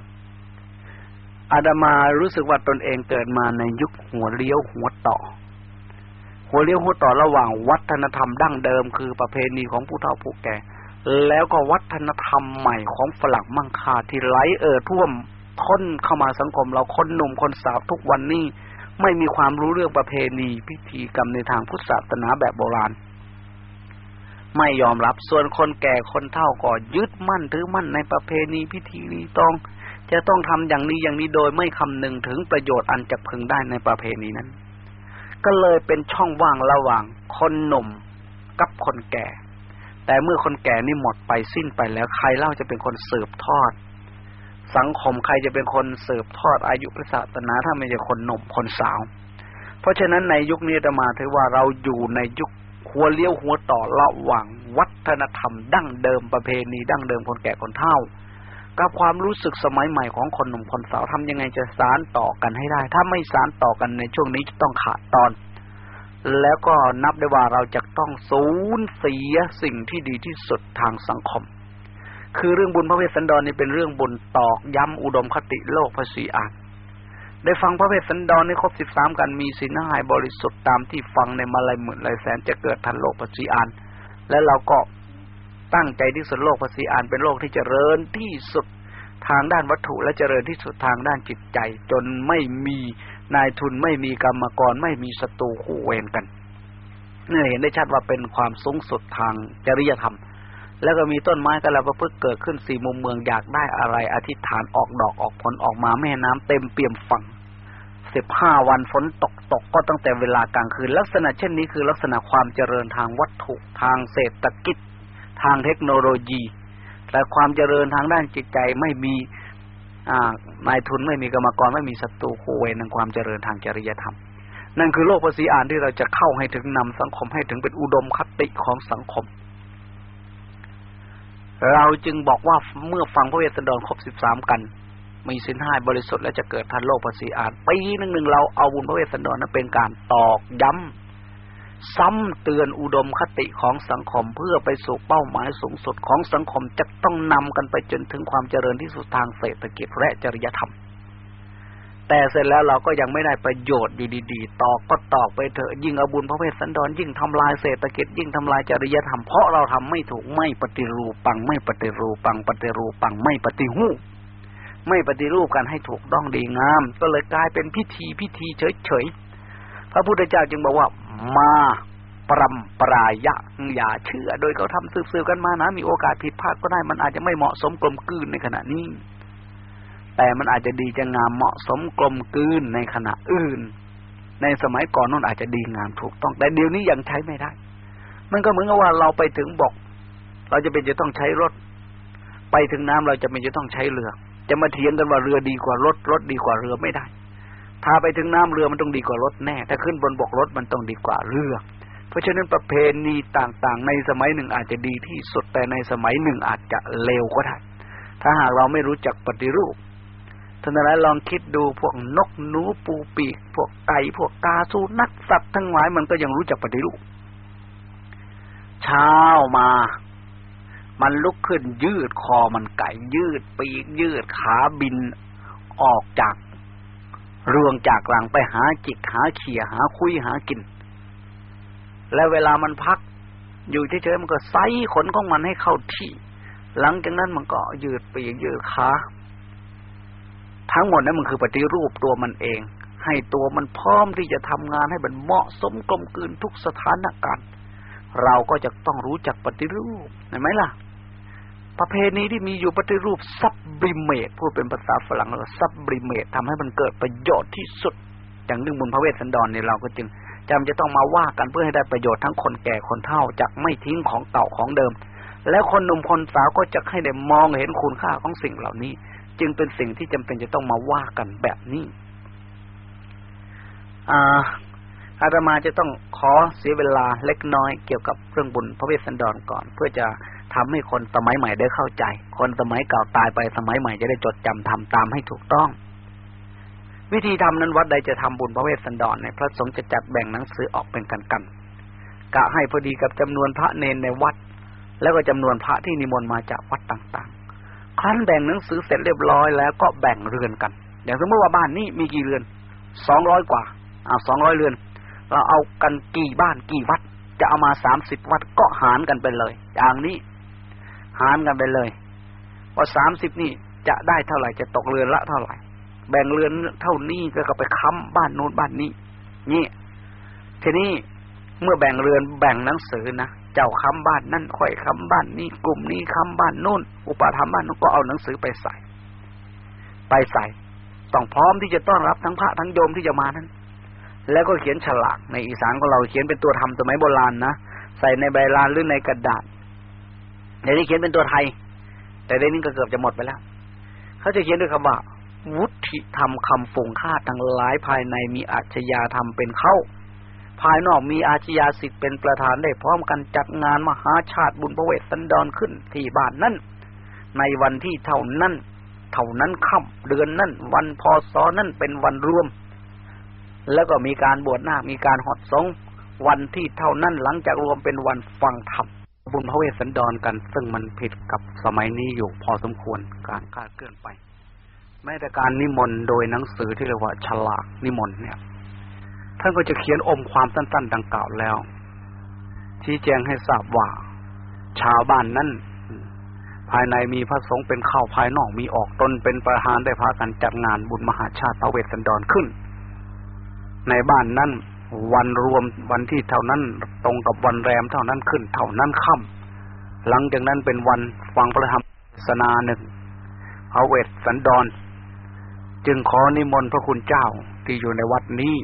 อาดามารู้สึกว่าตนเองเกิดมาในยุคหัวเลี้ยวหัวต่อ หัวเลี้ยวหัวต่อระหว่างวัฒนธรรมดั้งเดิม คือประเพณีของผู้เฒ่าผู้แก่ แล้วก็วัฒนธรรมใหม่ของฝรั่งมั่งคาที่ไหลเอ่อท่วมท้นเข้ามาสังคมเราคนหนุ่มคนสาวทุกวันนี้ไม่มีความรู้เรื่องประเพณีพิธีกรรมในทางพุทธศาสนาแบบโบราณ ไม่ยอมรับส่วนคนแก่คนเฒ่าก็ยึดมั่นถือมั่นในประเพณีพิธีรีตอง จะต้องทำอย่างนี้อย่างนี้โดยไม่คำนึงถึงประโยชน์อันจะพึงได้ในประเพณีนั้น ก็เลยเป็นช่องว่างระหว่างคนหนุ่มกับคนแก่ แต่เมื่อคนแก่นี่หมดไปสิ้นไปแล้วใครเล่าจะเป็นคนสืบทอด สังคมใครจะเป็นคนสืบทอดอายุพระศาสนาถ้าไม่ใช่คนหนุ่มคนสาว เพราะฉะนั้นในยุคนี้จะมาถือว่าเราอยู่ในยุคหัวเลี้ยวหัวต่อระหว่างวัฒนธรรม ดั้งเดิมประเพณี ดั้งเดิมคนแก่คนเฒ่า กับความรู้สึกสมัยใหม่ของคนหนุ่มคนสาวทำยังไงจะสารต่อกันให้ได้ ถ้าไม่สารต่อกันในช่วงนี้จะต้องขาดตอน แล้วก็นับได้ว่าเราจะต้องสูญเสียสิ่งที่ดีที่สุดทางสังคม คือเรื่องบุญพระเวสสันดรนี่เป็นเรื่องบุญตอกย้ำอุดมคติโลกภาษีอ่านได้ฟังพระเวสสันดรในครบสิบสามกันมีสินหายบริสุทธิ์ตามที่ฟังในมาลายหมื่นลายแสนจะเกิดทันโลกภาษีอ่านและเราก็ ตั้งใจที่สุดโลกภาษีอ่านเป็นโลกที่เจริญที่สุดทางด้านวัตถุและเจริญที่สุดทางด้านจิตใจ จนไม่มีนายทุนไม่มีกรรมกร ไม่มีศัตรูคู่เวรกันเนี่ยเห็นได้ชัดว่าเป็นความสูงสุดทางจริยธรรม แล้วก็มีต้นไม้กระประพฤกเกิดขึ้นสี่มุมเมืองอยากได้อะไร อธิษฐานออกดอกออกผลออกมาแม่น้ำเต็มเปี่ยมฝั่งสิบห้าวันฝนตกตกก็ตั้งแต่เวลากลางคืน ลักษณะเช่นนี้คือลักษณะความเจริญทางวัตถุทางเศรษฐกิจ ทางเทคโนโลยี แต่ความเจริญทางด้านจิตใจไม่มีนายทุนไม่มีกรรมกรไม่มีศัตรูคู่เวรในความเจริญทางจริยธรรม นั่นคือโลกภาษีอ่านที่เราจะเข้าให้ถึงนำสังคมให้ถึงเป็นอุดมคติของสังคม เราจึงบอกว่าเมื่อฟังพระเวสสันดรครบสิบสามกัน มีสินห้าบริสุทธิ์และจะเกิดทันโลกภาษีอ่านปีหนึ่งหนึ่งเราเอาบุญพระเวสสันดรนั้นเป็นการตอกย้ำ ซ้ำเตือนอุดมคติของสังคมเพื่อไปสู่เป้าหมายสูงสุดของสังคมจะต้องนำกันไปจนถึงความเจริญที่สุดทางเศรษฐกิจและจริยธรรม แต่เสร็จแล้วเราก็ยังไม่ได้ประโยชน์อยู่ดีๆ ตอกก็ตอกไปเถอะยิ่งอบุญพระเวสสันดรยิ่งทำลายเศรษฐกิจ ยิ่งทำลายจริยธรรมเพราะเราทำไม่ถูกไม่ปฏิรูปังไม่ปฏิรูปังปฏิรูปังไม่ปฏิหูไม่ปฏิรูปกันให้ถูกต้องดีงาม ก็เลยกลายเป็นพิธีพิธีเฉยๆพระพุทธเจ้าจึงบอกว่า มาปรำปรายะอย่าเชื่อ โดยเขาทำสืบๆกันมานะ มีโอกาสผิดพลาดก็ได้ มันอาจจะไม่เหมาะสมกลมกลืนในขณะนี้ แต่มันอาจจะดีจะงามเหมาะสมกลมกลืนในขณะอื่น ในสมัยก่อนนั่นอาจจะดีงามถูกต้อง แต่เดี๋ยวนี้ยังใช้ไม่ได้ มันก็เหมือนกับว่าเราไปถึงบอก เราจะเป็นจะต้องใช้รถ ไปถึงน้ำเราจะเป็นจะต้องใช้เรือ จะมาเถียงกันว่าเรือดีกว่ารถรถดีกว่าเรือไม่ได้ ถ้าไปถึงน้ำเรือมันต้องดีกว่ารถแน่ ถ้าขึ้นบนบกรถมันต้องดีกว่าเรือ เพราะฉะนั้นประเพณีต่างๆ ในสมัยหนึ่งอาจจะดีที่สุดแต่ในสมัยหนึ่งอาจจะเลวก็ได้ถ้าหากเราไม่รู้จักปฏิรูปท่านนั้นลองคิดดูพวกนกหนูปูปีก พวกไก่พวกกาสูนักสัตว์ทั้งหลายมันก็ยังรู้จักปฏิรูปเช้ามา มันลุกขึ้นยืดคอมันไก่ยืดปีกยืดขาบินออกจาก รวงจากหลังไปหาจิกหาเขี่ยหาคุยหากิน แล้วเวลามันพัก อยู่เฉยๆมันก็ไซขนของมันให้เข้าที่ หลังจากนั้นมันก็ยืดปีกยืดขาทั้งหมดนั้นมันคือปฏิรูปตัวมันเอง ให้ตัวมันพร้อมที่จะทำงานให้มันเหมาะสมกลมกลืนทุกสถานการณ์ เราก็จะต้องรู้จักปฏิรูปเห็นไหมล่ะ ประเพณีที่มีอยู่ปฏิรูปซับบิเมตพูดเป็นภาษาฝรั่งแล้วซับบิเมตทำให้มันเกิดประโยชน์ที่สุด อย่างเรื่องบุญพระเวสสันดรเนี่ยเราก็จึงจำจะต้องมาว่ากันเพื่อให้ได้ประโยชน์ทั้งคนแก่คนเฒ่าจากไม่ทิ้งของเก่าของเดิม และคนหนุ่มคนสาวก็จะให้ได้มองเห็นคุณค่าของสิ่งเหล่านี้ จึงเป็นสิ่งที่จำเป็นจะต้องมาว่ากันแบบนี้อ่าอาตมาจะต้องขอเสียเวลาเล็กน้อยเกี่ยวกับเรื่องบุญพระเวสสันดรก่อน เพื่อจะ ทำให้คนสมัยใหม่ได้เข้าใจ คนสมัยเก่าตายไปสมัยใหม่จะได้จดจำทำตามให้ถูกต้อง วิธีทำนั้นวัดใดจะทำบุญพระเวสสันดรในพระสงฆ์จะจัดแบ่งหนังสือออกเป็นกันกันกะให้พอดีกับจำนวนพระเนนในวัด แล้วก็จำนวนพระที่นิมนต์มาจากวัดต่างๆครั้นแบ่งหนังสือเสร็จเรียบร้อยแล้วก็แบ่งเรือนกัน อย่างสมมติว่าบ้านนี้มีกี่เรือนสองร้อยกว่าอ่าสองร้อยเรือนเราเอากันกี่บ้านกี่วัดจะเอามาสามสิบวัดก็หารกันไปเลย อย่างนี้ หารกันไปเลย ว่าสามสิบนี่จะได้เท่าไหร่จะตกเรือนละเท่าไหร่ แบ่งเรือนเท่านี้ก็ก็ไปค้ำบ้านโน้นบ้านนี้ นี่ทีนี้เมื่อแบ่งเรือนแบ่งหนังสือนะเจ้าค้ำบ้านนั่นค่อยค้ำบ้านนี้กลุ่มนี้ค้ำบ้านโน้นอุปธรรมบ้านนู้นก็เอาหนังสือไปใส่ ไปใส่ต้องพร้อมที่จะต้อนรับทั้งพระทั้งโยมที่จะมานั้น แล้วก็เขียนฉลากในอีสานของเราเขียนเป็นตัวทำสมัยโบราณนะใส่ในใบลานหรือในกระดาษ เดี๋ยวนี้เขียนเป็นตัวไทย แต่เดี๋ยวนี้ก็เกือบจะหมดไปแล้ว เขาจะเขียนด้วยคำว่า วุฒิธรรมคำฝงค่าทั้งหลายภายในมีอาชญาธรรมเป็นเข้า ภายนอกมีอาชญาสิทธิ์เป็นประธานได้พร้อมกันจัดงานมหาชาติบุญพระเวสสันดรขึ้นที่บ้านนั้นในวันที่เท่านั้นเท่านั้นค่ำเดือนนั้นวันพศนั้นเป็นวันรวม แล้วก็มีการบวชหน้ามีการหดสงวันที่เท่านั้นหลังจากรวมเป็นวันฟังธรรม บุญพระเวสสันดรกัน ซึ่งมันผิดกับสมัยนี้อยู่พอสมควรการคาดเคลื่อนไป แม้แต่การนิมนต์โดยหนังสือที่เรียกว่าฉลากนิมนต์เนี่ย ท่านก็จะเขียนอมความสั้น ๆ ดังกล่าวแล้ว ชี้แจงให้ทราบว่า ชาวบ้านนั้นภายในมีพระสงฆ์เป็นข้าวภายนอกมีออกตนเป็นประธานได้พากันจัดงานบุญมหาชาติพระเวสสันดรขึ้น ในบ้านนั้น วันรวมวันที่เท่านั้นตรงกับวันแรมเท่านั้นขึ้นเท่านั้นค่ำหลังจากนั้นเป็นวันฟังพระธรรมศนาหนึ่งพระเวสสันดร จึงขอนิมนต์พระคุณเจ้าที่อยู่ในวัดนี้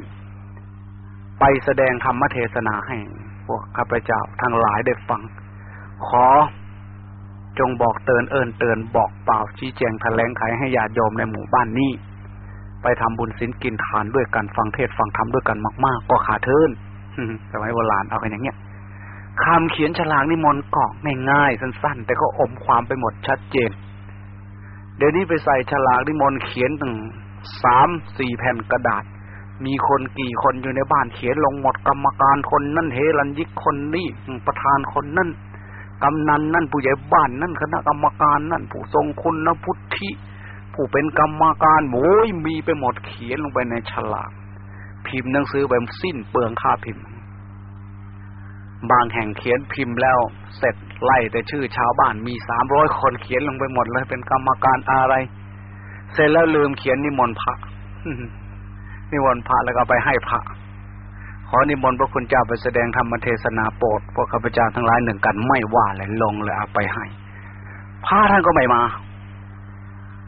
ไปแสดงธรรมเทศนาให้พวกข้าพเจ้าทั้งหลายได้ฟัง ขอจงบอกเตือนเอินเตือนบอกเปล่าชี้แจงแถลงไขให้ญาติโยมในหมู่บ้านนี้ ไปทำบุญศีลกินทานด้วยกันฟังเทศฟังธรรมด้วยกันมากๆ ก็ขาเทินสมัยโบราณเอากันอย่างเงี้ยคำเขียนฉลากนิมนต์กอกง่ายๆสั้น ๆ แต่ก็อมความไปหมดชัดเจน เดี๋ยวนี้ไปใส่ฉลากนิมนต์เขียนถึงสามสี่แผ่นกระดาษ มีคนกี่คนอยู่ในบ้านเขียนลงหมดกรรมการคนนั่นเฮรันยิกคนนี้ประธานคนนั่นกำนันนั่นผู้ใหญ่บ้านนั่นคณะกรรมการนั่นผู้ทรงคุณนพุทธิ ผู้เป็นกรรมการโอ้ยมีไปหมดเขียนลงไปในฉลากพิมพ์หนังสือแบบสิ้นเปลืองค่าพิมพ์ บางแห่งเขียนพิมพ์แล้วเสร็จไล่แต่ชื่อชาวบ้านมีสามร้อยคนเขียนลงไปหมดเลยเป็นกรรมการอะไร เสร็จแล้วลืมเขียนนิมนต์พระนิมนต์พระแล้วก็ไปให้พระขอนิมนต์พระคุณเจ้าไปแสดงธรรมเทศนาโปรดพวกข้าพเจ้าทั้งหลายหนึ่งกันไม่ว่าเลยลงเลยเอาไปให้พระท่านก็ไม่มา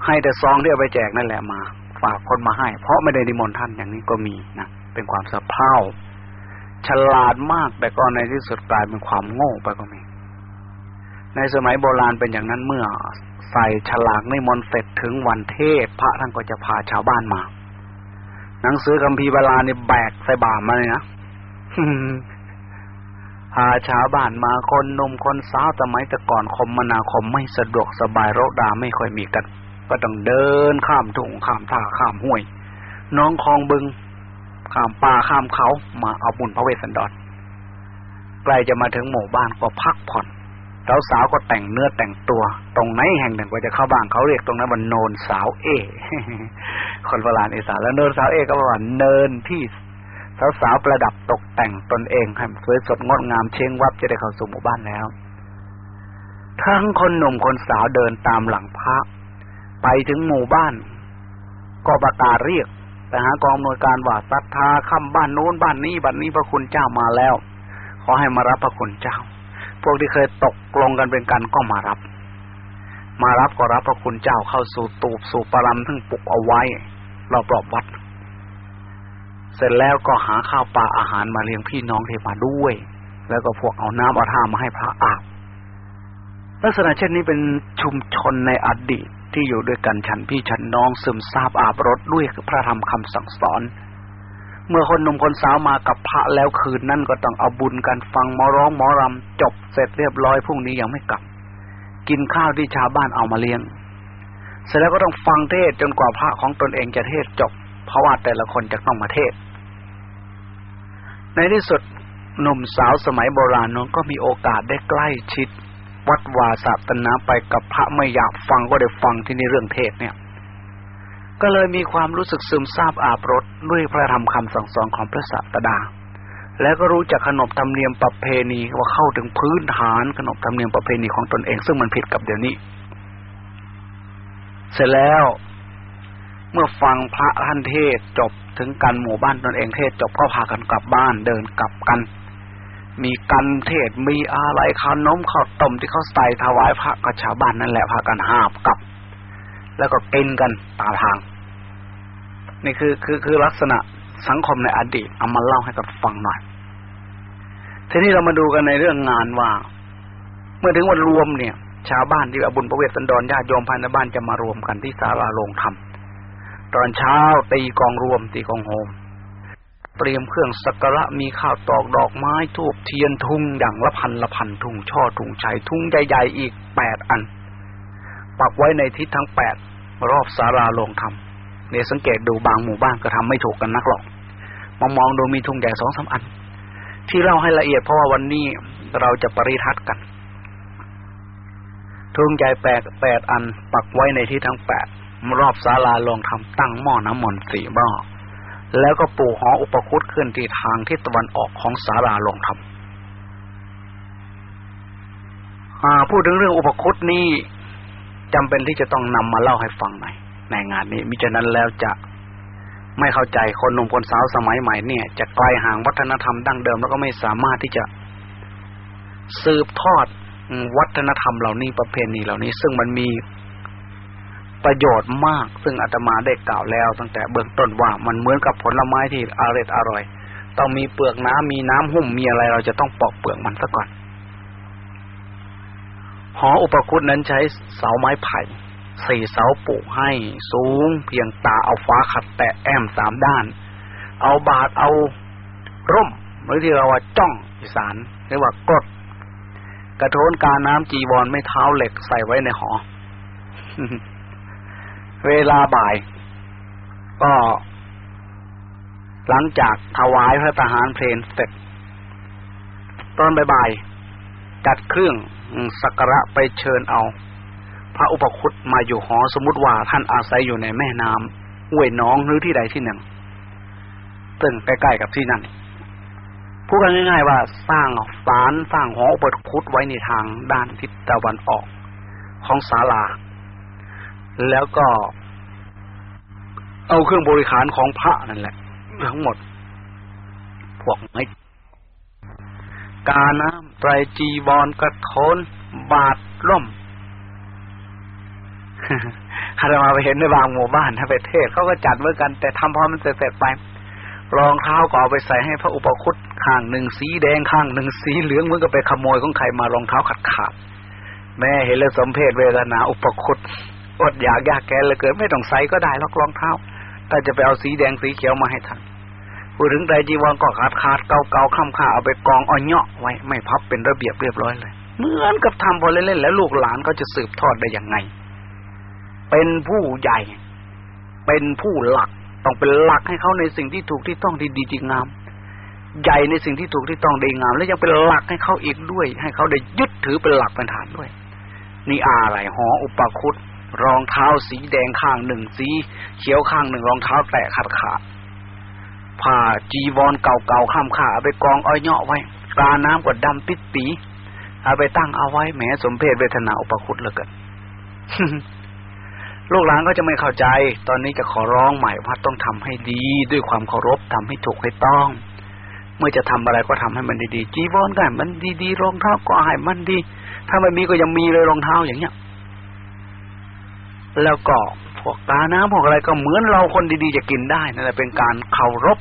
ให้แต่ซองที่เอาไปแจกนั่นแหละมา ฝากคนมาให้ เพราะไม่ได้นิมนต์ท่านอย่างนี้ก็มีนะเป็นความสะเพร่าฉลาดมากแต่ก็ในที่สุดกลายเป็นความโง่ไปก็มี ในสมัยโบราณเป็นอย่างนั้นเมื่อใส่ฉลากนิมนต์เสร็จถึงวันเทศ พระท่านก็จะพาชาวบ้านมา หนังสือคัมภีร์เวลานี่แบกใส่บ่ามาเลยนะพาชาวบ้านมาคนนมคนสาวสมัยแต่ก่อนคมมนาคมไม่สะดวกสบายโรคดาไม่ค่อยมีกัน ก็ต้องเดินข้ามถุงข้ามท่าข้ามห้วย น้องคลองบึง ข้ามป่าข้ามเขามาเอาบุญพระเวสสันดรใกล้จะมาถึงหมู่บ้านก็พักผ่อนแล้วสาวก็แต่งเนื้อแต่งตัว ตรงไหนแห่งหนึ่งก็จะเข้าบ้านเขาเรียกตรงนั้นว่าโนนสาวเอ คนโบราณอีสานแล้วโนนสาวเอก็ว่าเนินที่สาวๆประดับตกแต่งตนเองให้สวยสดงดงามเชงวับจะได้เข้าสู่หมู่บ้านแล้ว ทั้งคนหนุ่มคนสาวเดินตามหลังพระ ไปถึงหมู่บ้าน ก็ประกาศเรียก แต่หากองหน่วยการว่าศรัทธาคำบ้านโน้นบ้านนี้บ้านนี้พระคุณเจ้ามาแล้ว ขอให้มารับพระคุณเจ้า พวกที่เคยตกลงกันเป็นกันก็มารับ มารับก็รับพระคุณเจ้าเข้าสู่ตูบสู่ปรำทึ่งปลุกเอาไว้รอบรอบวัด เสร็จแล้วก็หาข้าวปลาอาหารมาเลี้ยงพี่น้องเทมาด้วย แล้วก็พวกเอาน้ำเอาท่ามาให้พระอาบลักษณะเช่นนี้เป็นชุมชนในอดีต ที่อยู่ด้วยกันฉันพี่ฉันน้องซึมซาบอาบรถด้วยพระธรรมคำสั่งสอน เมื่อคนหนุ่มคนสาวมากับพระแล้วคืนนั่นก็ต้องเอาบุญกันฟังหมอร้องหมอรำจบเสร็จเรียบร้อยพรุ่งนี้ยังไม่กลับ กินข้าวที่ชาวบ้านเอามาเลี้ยง เสร็จแล้วก็ต้องฟังเทศจนกว่าพระของตนเองจะเทศจบ เพราะว่าแต่ละคนจะต้องมาเทศ ในที่สุดหนุ่มสาวสมัยโบราณนั้นก็มีโอกาสได้ใกล้ชิด วัดวาศาสนาไปกับพระไม่อยากฟังก็ได้ฟังที่นี่เรื่องเทศเนี่ย ก็เลยมีความรู้สึกซึมซาบอาบรถด้วยพระธรรมคำสั่งสอนของพระศาสดา แล้วก็รู้จักขนบธรรมเนียมประเพณีว่าเข้าถึงพื้นฐานขนบธรรมเนียมประเพณีของตนเอง ซึ่งมันผิดกับเดี๋ยวนี้ เสร็จแล้วเมื่อฟังพระท่านเทศจบถึงการหมู่บ้านตนเองเทศจบก็พากันกลับบ้านเดินกลับกัน มีกันเทศมีอะไรขานมข้าวต้มที่เขาใส่ถวายพระก็ชาวบ้านนั่นแหละพากันหาบกลับ แล้วก็กินกันตามทาง นี่คือคือคือลักษณะสังคมในอดีตเอามาเล่าให้กับฟังหน่อยทีนี้เรามาดูกันในเรื่องงานว่า เมื่อถึงวันรวมเนี่ย ชาวบ้านที่เอาบุญพระเวสสันดรญาติโยมภายในบ้านจะมารวมกันที่ศาลาโรงธรรมตอนเช้าตีกลองรวมตีกลองโฮม เตรียมเครื่องสักการะมีข้าวตอกดอกไม้ทูบเทียนทุ่งอย่างละพันละพันทุ่งช่อทุ่งชัยทุ่งใหญ่ๆอีกแปดอัน ปักไว้ในทิศทั้งแปดรอบศาลาโรงธรรมเนี่ยสังเกตดูบางหมู่บ้านก็ทำไม่ถูกกันนักหรอกมองมองดูมีธุงใหญ่สองสามอัน ที่เล่าให้ละเอียดเพราะว่าวันนี้เราจะปริทัศน์กัน ทุ่งใจแปดแปดอัน ปักไว้ในที่ทั้งแปดรอบศาลาลงทำตั้งหม้อน้ำมนต์สี่หม้อ แล้วก็ปลูกหออุปคุตขึ้นที่ทางทิศตะวันออกของศาลาลงทำพูดถึงเรื่องอุปคุตนี้จำเป็นที่จะต้องนำมาเล่าให้ฟังหน่อยในงานนี้มิฉะนั้นแล้วจะไม่เข้าใจคนหนุ่มคนสาวสมัยใหม่เนี่ย จะไกลห่างวัฒนธรรมดั้งเดิมแล้วก็ไม่สามารถที่จะสืบทอดวัฒนธรรมเหล่านี้ประเพณีเหล่านี้ ซึ่งมันมี ประโยชน์มาก ซึ่งอาตมาได้กล่าวแล้ว ตั้งแต่เบื้องต้นว่ามันเหมือนกับผลไม้ที่อร่อยอร่อย ต้องมีเปลือกน้ำมีน้ำหุ้มมีอะไร เราจะต้องปอกเปลือกมันซะก่อนหออุปคุตนั้นใช้เสาไม้ไผ่สี่เสาปลูกให้สูง เพียงตาเอาฟ้าขัดแตะแอมสามด้าน เอาบาดเอาร่มหรือที่เราว่าจ้องอีสานเรียกว่ากดกระโถนการน้ำจีวรไม่เท้าเหล็กใส่ไว้ในหอ เวลาบ่าย ก็ หลังจากถวายพระทหารเพลนเสร็จตอนบ่ายจัดเครื่องสักการะไปเชิญเอา พระอุปคุตมาอยู่หอสมมติว่าท่านอาศัยอยู่ในแม่น้ำห้วยน้องหรือที่ใดที่หนึ่งตึ่งใกล้ๆกับที่นั่นพูดกันง่ายๆว่าสร้างศาลสร้างหออุปคุตไว้ในทางด้านทิศตะวันออก ของศาลา แล้วก็ เอาเครื่องบริขารของพระนั่นแหละ ทั้งหมด พวกไม้กาน้ำไตรจีบอลกระโทน บาทร่มถ้าเรามาไปเห็นในบางหมู่บ้านถ้าไปเทศเขาก็จัดเมื่อกัน แต่ทำพอมันเสร็จไปรองเท้าก็เอาไปใส่ให้พระอุปคุตข้างหนึ่งสีแดงข้างหนึ่งสีเหลืองเหมือนกับไปขโมยของใครมารองเท้าขาดขาดแม่เห็นแล้วสมเพศเวทนาอุปคุต อดอยากยากแกเลยเกิดไม่ต้องใส่ก็ได้ล็อกรองเท้า แต่จะไปเอาสีแดงสีเขียวมาให้ท่านพูดถึงไตรจีวรก็ขาดขาดเกาเกาข้ามขาเอาไปกองอ้อยเนาะไว้ไม่พับเป็นระเบียบเรียบร้อยเลย เหมือนกับทำพอเล่นๆแล้วลูกหลานเขาจะสืบทอดได้อย่างไง เป็นผู้ใหญ่ เป็นผู้หลักต้องเป็นหลักให้เขาในสิ่งที่ถูกที่ต้องที่ดีจริงงาม ใหญ่ในสิ่งที่ถูกที่ต้องดีงาม และยังเป็นหลักให้เขาอีกด้วย ให้เขาได้ยึดถือเป็นหลักเป็นฐานด้วย นี่อะไรหออุปคุต รองเท้าสีแดงข้างหนึ่งสีเขียวข้างหนึ่งรองเท้าแตะขาดขาดผ้าจีวรเก่าๆข้ามขาเอาไปกองอ้อยเนาะไว้กาน้ำกดดำปิดปีเอาไปตั้งเอาไว้แหมสมเพศเวทนาอุปคุตเหลยกันลูกหลานก็จะไม่เข้าใจ ตอนนี้จะขอร้องใหม่ว่าต้องทำให้ดีด้วยความเคารพทำให้ถูกให้ต้อง เมื่อจะทำอะไรก็ทำให้มันดีๆ จีวรก็ให้มันดีๆรองเท้าก็ให้มันดี ถ้าไม่มีก็ยังมีเลยรองเท้าอย่างเงี้ย แล้วก็พวกตาน้ำพวกอะไรก็เหมือนเราคนดีๆจะกินได้นั่นแหละเป็นการเคารพ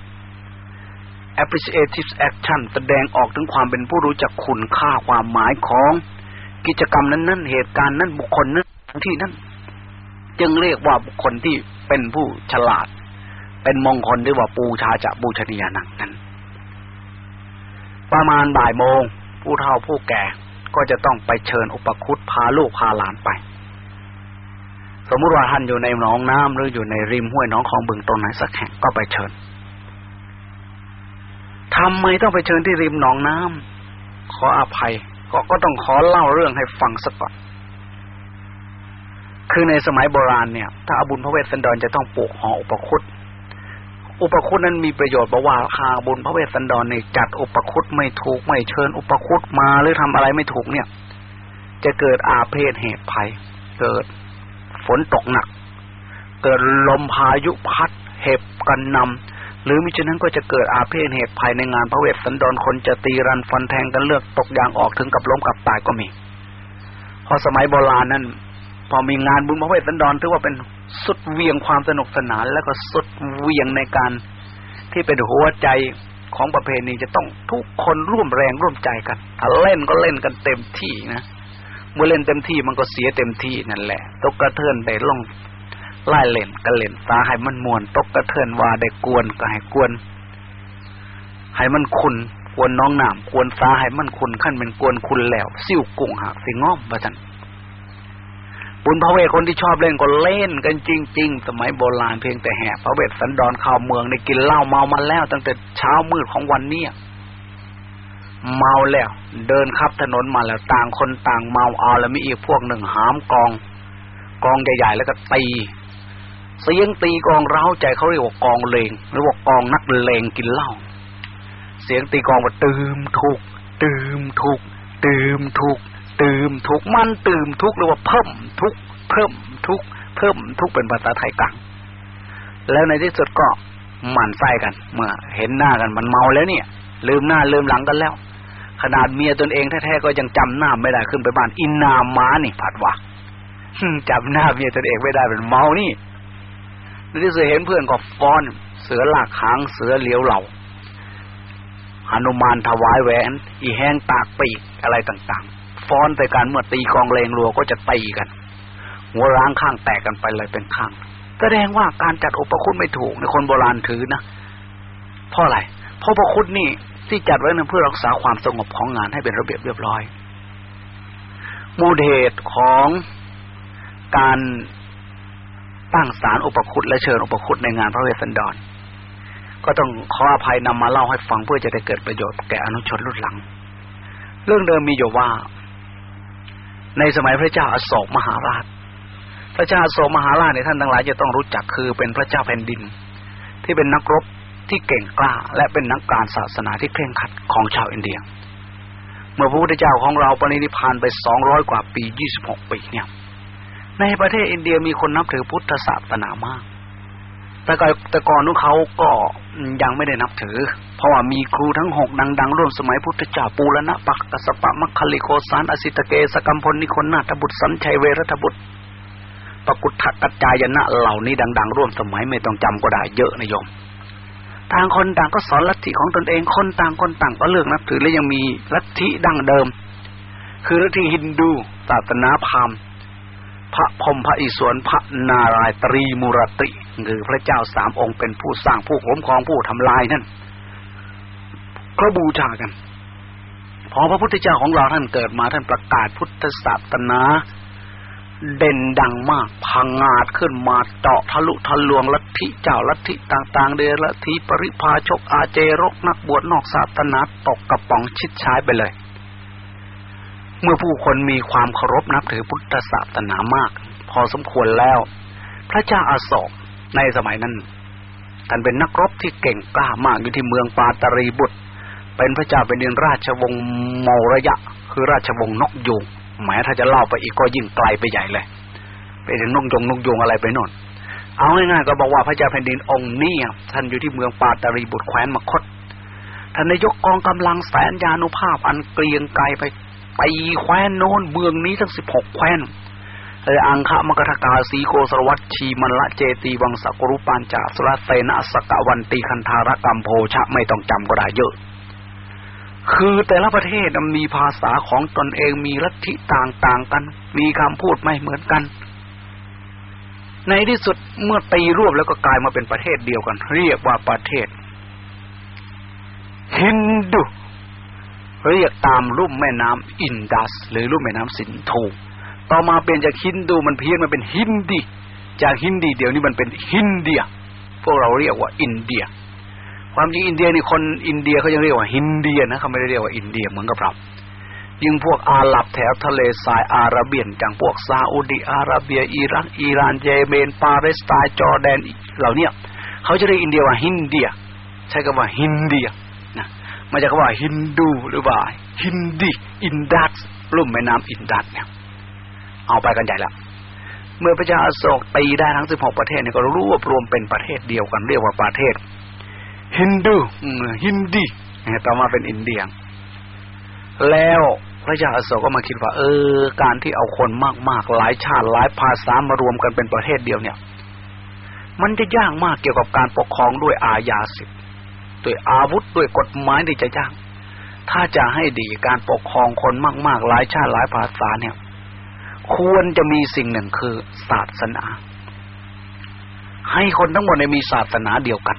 appreciative action แสดงออกถึงความเป็นผู้รู้จักคุณค่าความหมายของกิจกรรมนั้นนั้นเหตุการณ์นั้นบุคคลนั้นที่นั้นจึงเรียกว่าบุคคลที่เป็นผู้ฉลาด เป็นมงคลหรือว่าปูชาจะบูชนียานังนั้น ประมาณบ่ายโมง ผู้เฒ่าผู้แก่ก็จะต้องไปเชิญอุปคุตพาลูกพาหลานไป สมมุติว่าท่านอยู่ในหนองน้ำหรืออยู่ในริมห้วยหนองของบึงตรงไหนสักแห่งก็ไปเชิญทำไมต้องไปเชิญที่ริมหนองน้ำขออภัย ก็ก็ต้องขอเล่าเรื่องให้ฟังสักก่อนคือในสมัยโบราณเนี่ย ถ้าอาบุญพระเวสสันดรจะต้องปลูกหออุปคุตอุปคุตนั้นมีประโยชน์บอกว่าหาบุญพระเวสสันดรในจัดอุปคุตไม่ถูกไม่เชิญ อุปคุตมาหรือทำอะไรไม่ถูกเนี่ย จะเกิดอาเพศเหตุภัย เกิด นตกหนัก เกิดลมพายุพัด เห็บกันนำหรือมิฉะนั้นก็จะเกิดอาเพศเหตุภายในงานพระเวสสันดรคนจะตีรันฟันแทงกันเลือกตกยางออกถึงกับล้มกับตายก็มี พอสมัยโบราณนั้น พอมีงานบุญพระเวสสันดรถือว่าเป็นสุดเวียงความสนุกสนาน แล้วก็สุดเวียงในการที่เป็นหัวใจของประเพณีจะต้องทุกคนร่วมแรงร่วมใจกันถ้าเล่นก็เล่นกันเต็มที่นะ มื่อเล่นเต็มที่มันก็เสียเต็มที่นั่นแหละ ตกกระเทือนไปล่องไล่เล่นก็เล่นตาให้มันมวน ตกกระเทือนว่าได้กวนก็ให้กวน ให้มันคุณกวนน้องหนามกวนตาให้มันคุณขั้นเป็นกวนคุณแล้วซิ่วกุ้งหักสิง้อมประจันบุญพระเวทคนที่ชอบเล่นก็เล่นกันจริง ๆ สมัยโบราณเพียงแต่แห่พระเวทสันดรเข้าเมืองในกินเหล้าเมามาแล้วตั้งแต่เช้ามืดของวันเนี้ย เมาแล้ว เดินขับถนนมาแล้วต่างคนต่างเมาเอาแล้วมีอีกพวกหนึ่งหามกอง กองใหญ่ๆแล้วก็ตีเสียงตีกองเร้าใจเขาเรียกว่ากองเลงหรือว่ากองนักเลงกินเหล้าเสียงตีกองว่าตืมถูกตืมถูกตืมถูกตืมทุกมันตืมทุกหรือว่าเพิ่มทุกเพิ่มทุกเพิ่มทุกเป็นภาษาไทยกลางแล้วในที่สุดก็หมั่นไส้กัน เมื่อเห็นหน้ากันมันเมาแล้วเนี่ย ลืมหน้าลืมหลังกันแล้ว ขนาดเมียตนเองแท้ๆก็ยังจำหน้าไม่ได้ขึ้นไปบ้านอินนาม้านี่ผัดวะจำหน้าเมียตนเองไม่ได้เป็นเมานี่ในที่สุดเห็นเพื่อนก็ฟ้อน เสือหลากหางเสือเลี้ยวเหล่าหนุมานถวายแหวน อีแห้งตากปีกอะไรต่างๆ ฟ้อนแต่การเมื่อตีกองเลงรัวก็จะตีกัน หัวร้างข้างแตกกันไปเลยเป็นข้าง แสดงว่าการจัดอุปคุณไม่ถูกในคนโบราณถือนะเพราะอะไรเพราะพระคุณนี่ ที่จัดไว้นั้นเพื่อรักษาความสงบของงานให้เป็นระเบียบเรียบร้อย มูลเหตุของการตั้งศาลอุปคุตและเชิญอุปคุตในงานพระเวสสันดร ก็ต้องขออภัยนำมาเล่าให้ฟังเพื่อจะได้เกิดประโยชน์แก่อนุชนรุ่นหลัง เรื่องเดิมมีอยู่ว่า ในสมัยพระเจ้าอโศกมหาราช พระเจ้าอโศกมหาราชในท่านทั้งหลายจะต้องรู้จักคือเป็นพระเจ้าแผ่นดิน ที่เป็นนักรบ ที่เก่งกล้า และเป็นนักการศาสนาที่เคร่งขัดของชาวอินเดีย เมื่อพระพุทธเจ้าของเราปณินิพานไปสองร้อยกว่าปียี่สิบหกปีเนี่ย ในประเทศอินเดียมีคนนับถือพุทธศาสนามาก แต่ก่อนแต่ก่อนนู้นเขาก็ยังไม่ได้นับถือ เพราะว่ามีครูทั้งหกดัง ๆ ร่วมสมัยพุทธเจ้าปูรณะปักกสปะมัคคลิโกสานอสิตเกสกัมพลนิคนนาถบุตรสันชัยเวรทบุตรปกุฏทกัจจายนะเหล่านี้ดัง ๆ ร่วมสมัยไม่ต้องจำก็ได้เยอะนะโยม ต่างคนต่างก็สอนลัทธิของตนเอง คนต่างคนต่างก็เลือกนับถือและยังมีลัทธิดั้งเดิม คือลัทธิฮินดูศาสนาพราหมณ์พระพรมพระอิศวรพระนารายตรีมุรติคือพระเจ้าสามองค์เป็นผู้สร้างผู้ล้มครองผู้ทำลายนั่นก็บูชากันพอพระพุทธเจ้าของเราท่านเกิดมาท่านประกาศพุทธศาสนา เด่นดังมากพังงาดขึ้นมาเจาะทะลุทะลวงลัทธิเจ้าลัทธิต่างๆ เดลัทธิปริพาชกอาเจรกนักบวชนอกศาสนาตกกระป๋องชิดชายไปเลย เมื่อผู้คนมีความเคารพนับถือพุทธศาสนามาก พอสมควรแล้ว พระเจ้าอาโศกในสมัยนั้นท่านเป็นนักรบที่เก่งกล้ามากอยู่ที่เมืองปาตรีบุตร เป็นพระเจ้าเป็นเดือนราชวงศ์มรยะ คือราชวงศ์นกยูง แม้ถ้าจะเล่าไปอีกก็ยิ่งไกลไปใหญ่เลย ไปถึงนกยงนกยงอะไรไปโน่น เอาง่ายๆก็บอกว่าพระเจ้าแผ่นดินองค์นี้ท่านอยู่ที่เมืองปาตารีบุตรแคว้นมคตท่านนายกกองกำลังแสนยานุภาพอันเกรียงไกรไปตีแคว้นโน้นเมืองนี้ทั้งสิบหกแคว้นเลยอังคะมกทกาสีโกสรวัตชีมันละเจตีวังสกุรุปัญจาสุรเตนะสกวันตีคันธารกัมโพชะไม่ต้องจำก็ได้เยอะ คือแต่ละประเทศมีภาษาของตนเองมีลัทธิต่างๆกัน มีคำพูดไม่เหมือนกัน ในที่สุดเมื่อตีรวบแล้วก็กลายมาเป็นประเทศเดียวกัน เรียกว่าประเทศฮินดูเรียกตามลุ่มแม่น้ำอินดัส หรือลุ่มแม่น้ำสินธุต่อมาเป็นจากฮินดูมันเพี้ยนมาเป็นฮินดี จากฮินดีเดี๋ยวนี้มันเป็นฮินเดีย พวกเราเรียกว่าอินเดีย ความจริงอินเดียนี่คนอินเดียเขายังเรียกว่าฮินเดียนะเขาไม่ได้เรียกว่าอินเดียเหมือนกับเรายิ่งพวกอาหรับแถวทะเลทรายอาระเบียนอย่างพวกซาอุดิอาระเบียอิรักอิหร่านเยเมนปาเลสไตน์จอร์แดนเหล่านี้เขาจะเรียกอินเดียว่าฮินเดีย ใช้คำว่าฮินเดียนะมาจากคำว่าฮินดูหรือว่าฮินดีอินดัสลุ่มแม่น้ำอินดัสเนี่ยเอาไปกันใหญ่ละเมื่อพระเจ้าอโศกตีได้ทั้งสิบหกประเทศเนี่ยก็รวบรวมเป็นประเทศเดียวกันเรียกว่าประเทศ ฮินดูฮินดีต่อมาเป็นอินเดียแล้วพระเจ้าอโศกก็มาคิดว่า เออ การที่เอาคนมากๆ หลายชาติหลายภาษามารวมกันเป็นประเทศเดียวเนี่ย มันจะยากมากเกี่ยวกับการปกครองด้วยอาญาสิทธิด้วยอาวุธด้วยกฎหมายที่จะยากถ้าจะให้ดีการปกครองคนมาก ๆ หลายชาติหลายภาษาเนี่ย ควรจะมีสิ่งหนึ่งคือศาสนา ให้คนทั้งหมดในมีศาสนาเดียวกัน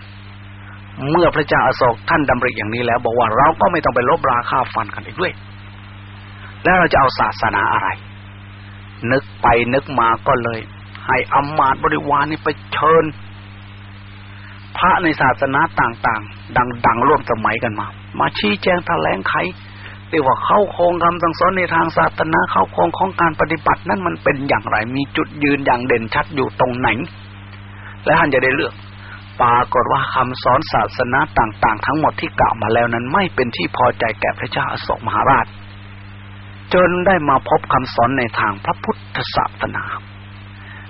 เมื่อพระเจ้าอโศกท่านดำริอย่างนี้แล้ว บอกว่าเราก็ไม่ต้องไปลบราค่าฟันกันอีกด้วย แล้วเราจะเอาศาสนาอะไร นึกไปนึกมาก็เลย ให้อำมาตย์บริวารนี่ไปเชิญ พระในศาสนาต่างๆ ดังๆร่วมสมัยกันมา มาชี้แจงแถลงไขเรียกว่าเข้าโครงคำสั่งสอนในทางศาสนาเข้าโครงของการปฏิบัตินั้นมันเป็นอย่างไร มีจุดยืนอย่างเด่นชัดอยู่ตรงไหน และท่านจะได้เลือก ปรากฏว่าคำสอนศาสนาต่าง ๆ ทั้งหมดที่กล่าวมาแล้วนั้นไม่เป็นที่พอใจแก่พระเจ้าอโศกมหาราช จนได้มาพบคำสอนในทางพระพุทธศาสนา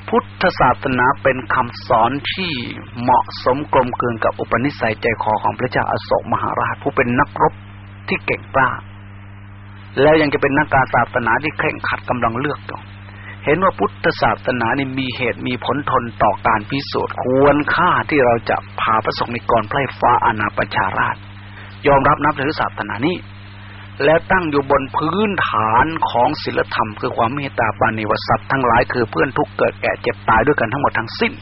พุทธศาสนาเป็นคำสอนที่เหมาะสมกลมเกลืนกับอุปนิสัยใจคอของพระเจ้าอโศกมหาราช ผู้เป็นนักรบที่เก่งกล้า แล้วยังจะเป็นนักการศาสนาที่เคร่งขัดกำลังเลือกตัว เห็นว่าพุทธศาสนานี่มีเหตุมีผลทนต่อการพิสูจน์ควรค่าที่เราจะพาพระสงฆ์นิกรไพร่ฟ้าอนาประชาราช ยอมรับนับถือศาสนานี้ แล้วตั้งอยู่บนพื้นฐานของศีลธรรม คือความเมตตาปานิวสัตว์ทั้งหลายคือเพื่อนทุกเกิดแก่เจ็บตายด้วยกันทั้งหมดทั้งสิ้น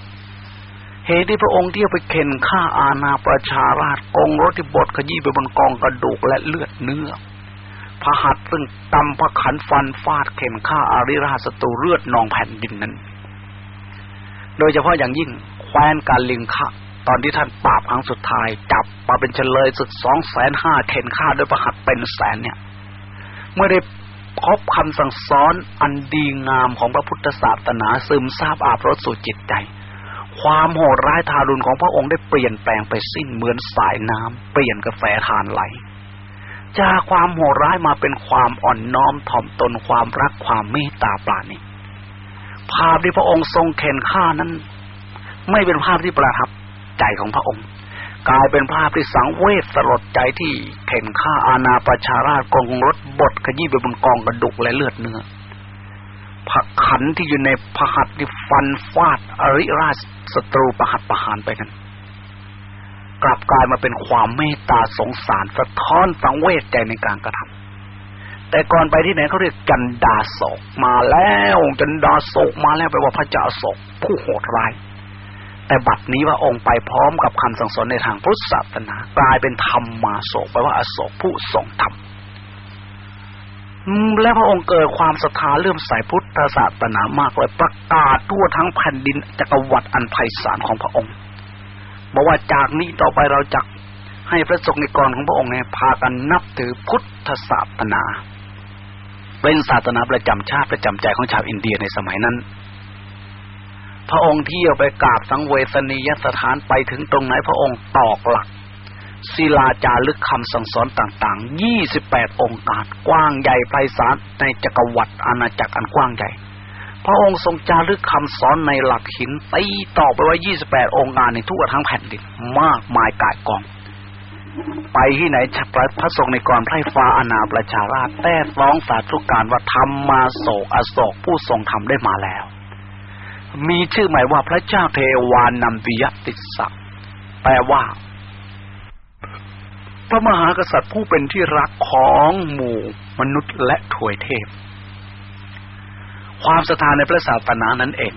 เหตุที่พระองค์เที่ยวไปเข็นฆ่าอาณาประชาราชกองรถที่บดขยี้ไปบนกองกระดูกและเลือดเนื้อ พระหัตซึ่งตำพระขันฟันฟาดเข็มฆ่าอาริราชศัตรูเลือดนองแผ่นดินนั้น โดยเฉพาะอย่างยิ่งแคว้นการลิงคะตอนที่ท่านปราบครั้งสุดท้าย จับมาเป็นเฉลยสุดสองแสนห้าเข็นฆ่าด้วยประหัตเป็นแสนเนี่ย เมื่อได้พบคำสั่งสอนอันดีงามของพระพุทธศาสนาซึมซาบอาบรสสู่จิตใจ ความโหดร้ายทารุณของพระองค์ได้เปลี่ยนแปลงไปสิ้นเหมือนสายน้ำเปลี่ยนกาแฟทานไหล จากความโหดร้ายมาเป็นความอ่อนน้อมถ่อมตนความรักความเมตตาปราณีภาพที่พระองค์ทรงเข็นฆ่านั้น ไม่เป็นภาพที่ประทับใจของพระองค์ กลายเป็นภาพที่สังเวชสลดใจที่เข็นฆ่าอาณาประชาราชกองรถบดขยี้ไปบนกองกระดูกและเลือดเนื้อผักขันที่อยู่ในพหัตที่ฟันฟาดอริราชศัตรูประหัตประหารไปนั้น กลับกลายมาเป็นความเมตตาสงสารสะท้อนสังเวชใจในการกระทำแต่ก่อนไปที่ไหนเขาเรียกจันดาโศกมาแล้วจันดาโศกมาแล้วแปลว่าพระเจ้าโศกผู้โหดร้ายแต่บัดนี้ว่าองค์ไปพร้อมกับคำสั่งสอนในทางพุทธศาสนากลายเป็นธรรมมาโศกแปลว่าอโศกผู้ทรงธรรมและพระองค์เกิดความศรัทธาเลื่อมใสพุทธศาสนามากเลยประกาศทั่วทั้งแผ่นดินจักรวรรดิอันไพศาลของพระองค์ บอกว่าจากนี้ต่อไปเราจะให้พระสงฆ์ในกรของพระองค์เนี่ยพากันนับถือพุทธศาสนา เป็นศาสนาประจำชาติประจำใจของชาวอินเดียในสมัยนั้น พระองค์เที่ยวไปกราบสังเวสนียสถานไปถึงตรงไหนพระองค์ตอกหลักศิลาจารึกคำสั่งสอนต่างๆยี่สิบแปดองค์การกว้างใหญ่ไพศาลในจักรวรรดิอาณาจักรอันกว้างใหญ่ พระองค์ทรงจารึกคำสอนในหลักหินตีต่อไปว่ายี่สิบแปดองค์งานในทั่วทั้งแผ่นดินมากมายกายกอง ไปที่ไหนพระพระทรงในกรไพร่ฟ้าอนาประชาราชแต่ร้องสาธุการว่าธรรมมาโศกอโศกผู้ทรงธรรมได้มาแล้ว มีชื่อหมายว่าพระเจ้าเทวานัมปิยติสักแปลว่า พระมหากษัตริย์ผู้เป็นที่รักของหมู่มนุษย์และถวยเทพ ความศรัทธาในพระศาสนานั้นเอง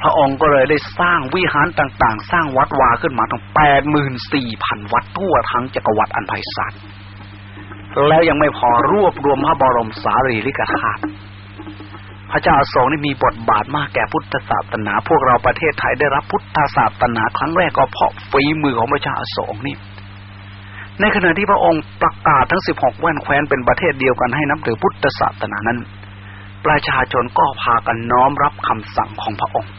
พระองค์ก็เลยได้สร้างวิหารต่างๆ สร้างวัดวาขึ้นมาถึงแปดหมื่นสี่พันวัดทั่วทั้งจักรวรรดิอันไพศาลแล้วยังไม่พอรวบรวมพระบรมสารีริกธาตุพระเจ้าอโศกนี่มีบทบาทมากแก่พุทธศาสนา พวกเราประเทศไทยได้รับพุทธศาสนาครั้งแรกก็เพราะฝีมือของพระเจ้าอโศกนี่ ในขณะที่พระองค์ประกาศทั้งสิบหกแว่นแคว้นเป็นประเทศเดียวกันให้นับถือพุทธศาสนานั้น ประชาชนก็พากันน้อมรับคำสั่งของพระองค์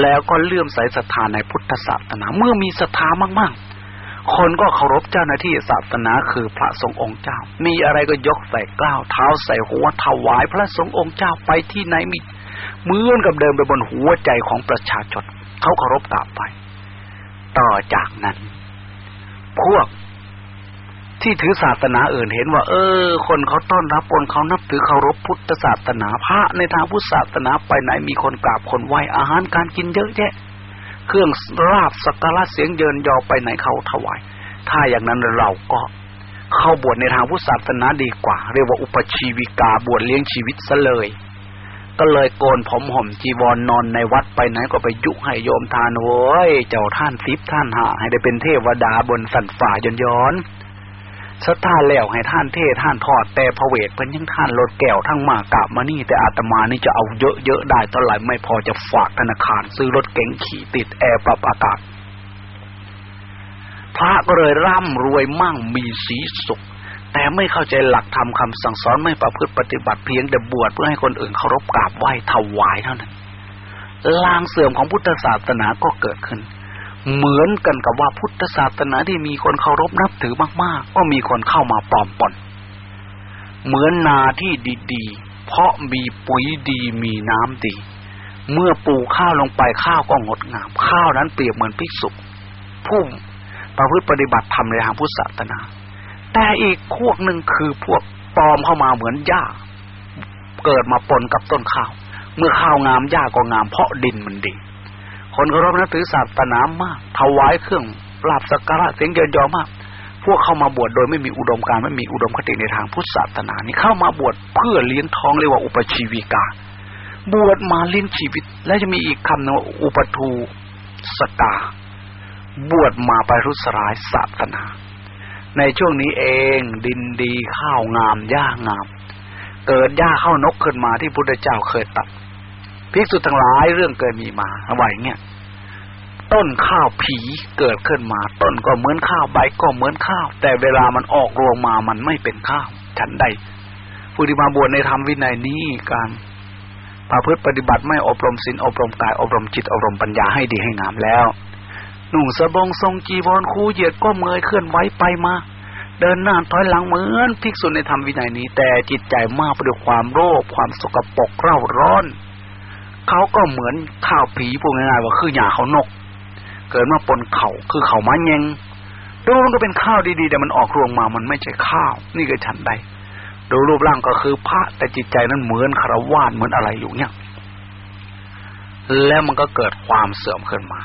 แล้วก็เลื่อมใสศรัทธาในพุทธศาสนาเมื่อมีศรัทธามากๆ คนก็เคารพเจ้าหน้าที่ศาสนาคือพระสงฆ์องค์เจ้า มีอะไรก็ยกใส่กล้าวเท้าใส่หัวถวายพระสงฆ์องค์เจ้าไปที่ไหนมีเหมือนกับเดิมไปบนหัวใจของประชาชนเขาเคารพกราบไป ต่อจากนั้น พวก ที่ถือศาสนาอื่นเห็นว่า เออ คนเขาต้อนรับคนเขานับถือเคารพพุทธศาสนาพระในทางพุทธศาสนาไปไหนมีคนกราบคนไหวอาหารการกินเยอะแยะ เครื่องราบสักการะเสียงเยินยอไปไหนเขาถวาย ถ้าอย่างนั้นเราก็เข้าบวชในทางพุทธศาสนาดีกว่า เรียกว่าอุปชีวิกาบวชเลี้ยงชีวิตซะเลย ก็เลยโกนผมห่มจีวรนนอนในวัดไปไหนก็ไปยุให้โยมทานโว้ยเจ้าท่านซิบท่านหาให้ได้เป็นเทวดาบนสันฝ่ายนย้อน สตาแล้วให้ท่านเทท่านทอดแต่พระเวทเพิ่นยังท่านรถแก้วทั้งมากราบมานี่แต่อาตมานี่จะเอาเยอะๆได้เท่าไหร่ไม่พอจะฝากธนาคาร ซื้อรถเก๋งขี่ติดแอร์ปรับอากาศ พระก็เลยร่ำรวยมั่งมีสีสุข แต่ไม่เข้าใจหลักธรรมคาสั่งสอนไม่ประพฤติปฏิบัติเพียงแต่บวชเพื่อให้คนอื่นเคารพกราบไหว้ถวายเท่านั้นลางเสื่อมของพุทธศาสนาก็เกิดขึ้น เหมือนกันกับว่าพุทธศาสนาที่มีคนเคารพนับถือมาก ๆ ก็มีคนเข้ามาปลอมปนเหมือนนาที่ดีๆ เพราะมีปุ๋ยดีมีน้ำดี เมื่อปลูกข้าวลงไปข้าวก็งดงาม ข้าวนั้นเปรียบเหมือนพิสุผู้ประพฤติปฏิบัติธรรมในทางพุทธศาสนา แต่อีกพวกหนึ่งคือพวกปลอมเข้ามาเหมือนหญ้า เกิดมาปนกับต้นข้าว เมื่อข้าวงามหญ้าก็งามเพราะดินมันดี คนเคารพนับถือศาสนามากถวายเครื่องลาบสักการะเสียงเยินยอมาก พวกเข้ามาบวชโดยไม่มีอุดมการไม่มีอุดมคติในทางพุทธศาสนานี่เข้ามาบวชเพื่อเลี้ยงท้องเรียกว่าอุปชีวิกา บวชมาเลี้ยงชีวิต และจะมีอีกคำนึงว่าอุปทูสกา บวชมาไปรุสรายศาสนา ในช่วงนี้เองดินดีข้าวงามหญ้างาม เกิดหญ้าเข้านกขึ้นมาที่พุทธเจ้าเคยตัด ภิกษุทั้งหลายเรื่องเกิดมีมาเอาไว้เงี้ยต้นข้าวผีเกิดขึ้นมา ต้นก็เหมือนข้าวใบก็เหมือนข้าว แต่เวลามันออกรวงมามันไม่เป็นข้าว ฉันใดผู้ที่มาบวชในธรรมวินัยนี้การประพฤติปฏิบัติไม่อบรมศีลอบรมกายอบรมจิตอบรมปัญญาให้ดีให้งามแล้ว หนุ่งสบงทรงจีวรคูเหยียดก้มเงยเคลื่อนไหวไปมา เดินหน้าถอยหลังเหมือนภิกษุในธรรมวินัยนี้ แต่จิตใจมากไปด้วยความโรคความสกปรกเร่าร้อน เขาก็เหมือนข้าวผีพวกง่ายๆว่าคือหยาเขานก เกิดมาปนเขาคือเขามาเยงดูมันก็เป็นข้าวดีๆแต่มันออกรวงมามันไม่ใช่ข้าว นี่ก็ฉันใดดูรูปร่างก็คือพระแต่จิตใจนั้นเหมือนคารวาสเหมือนอะไรอยู่เนี่ยแล้วมันก็เกิดความเสื่อมขึ้นมา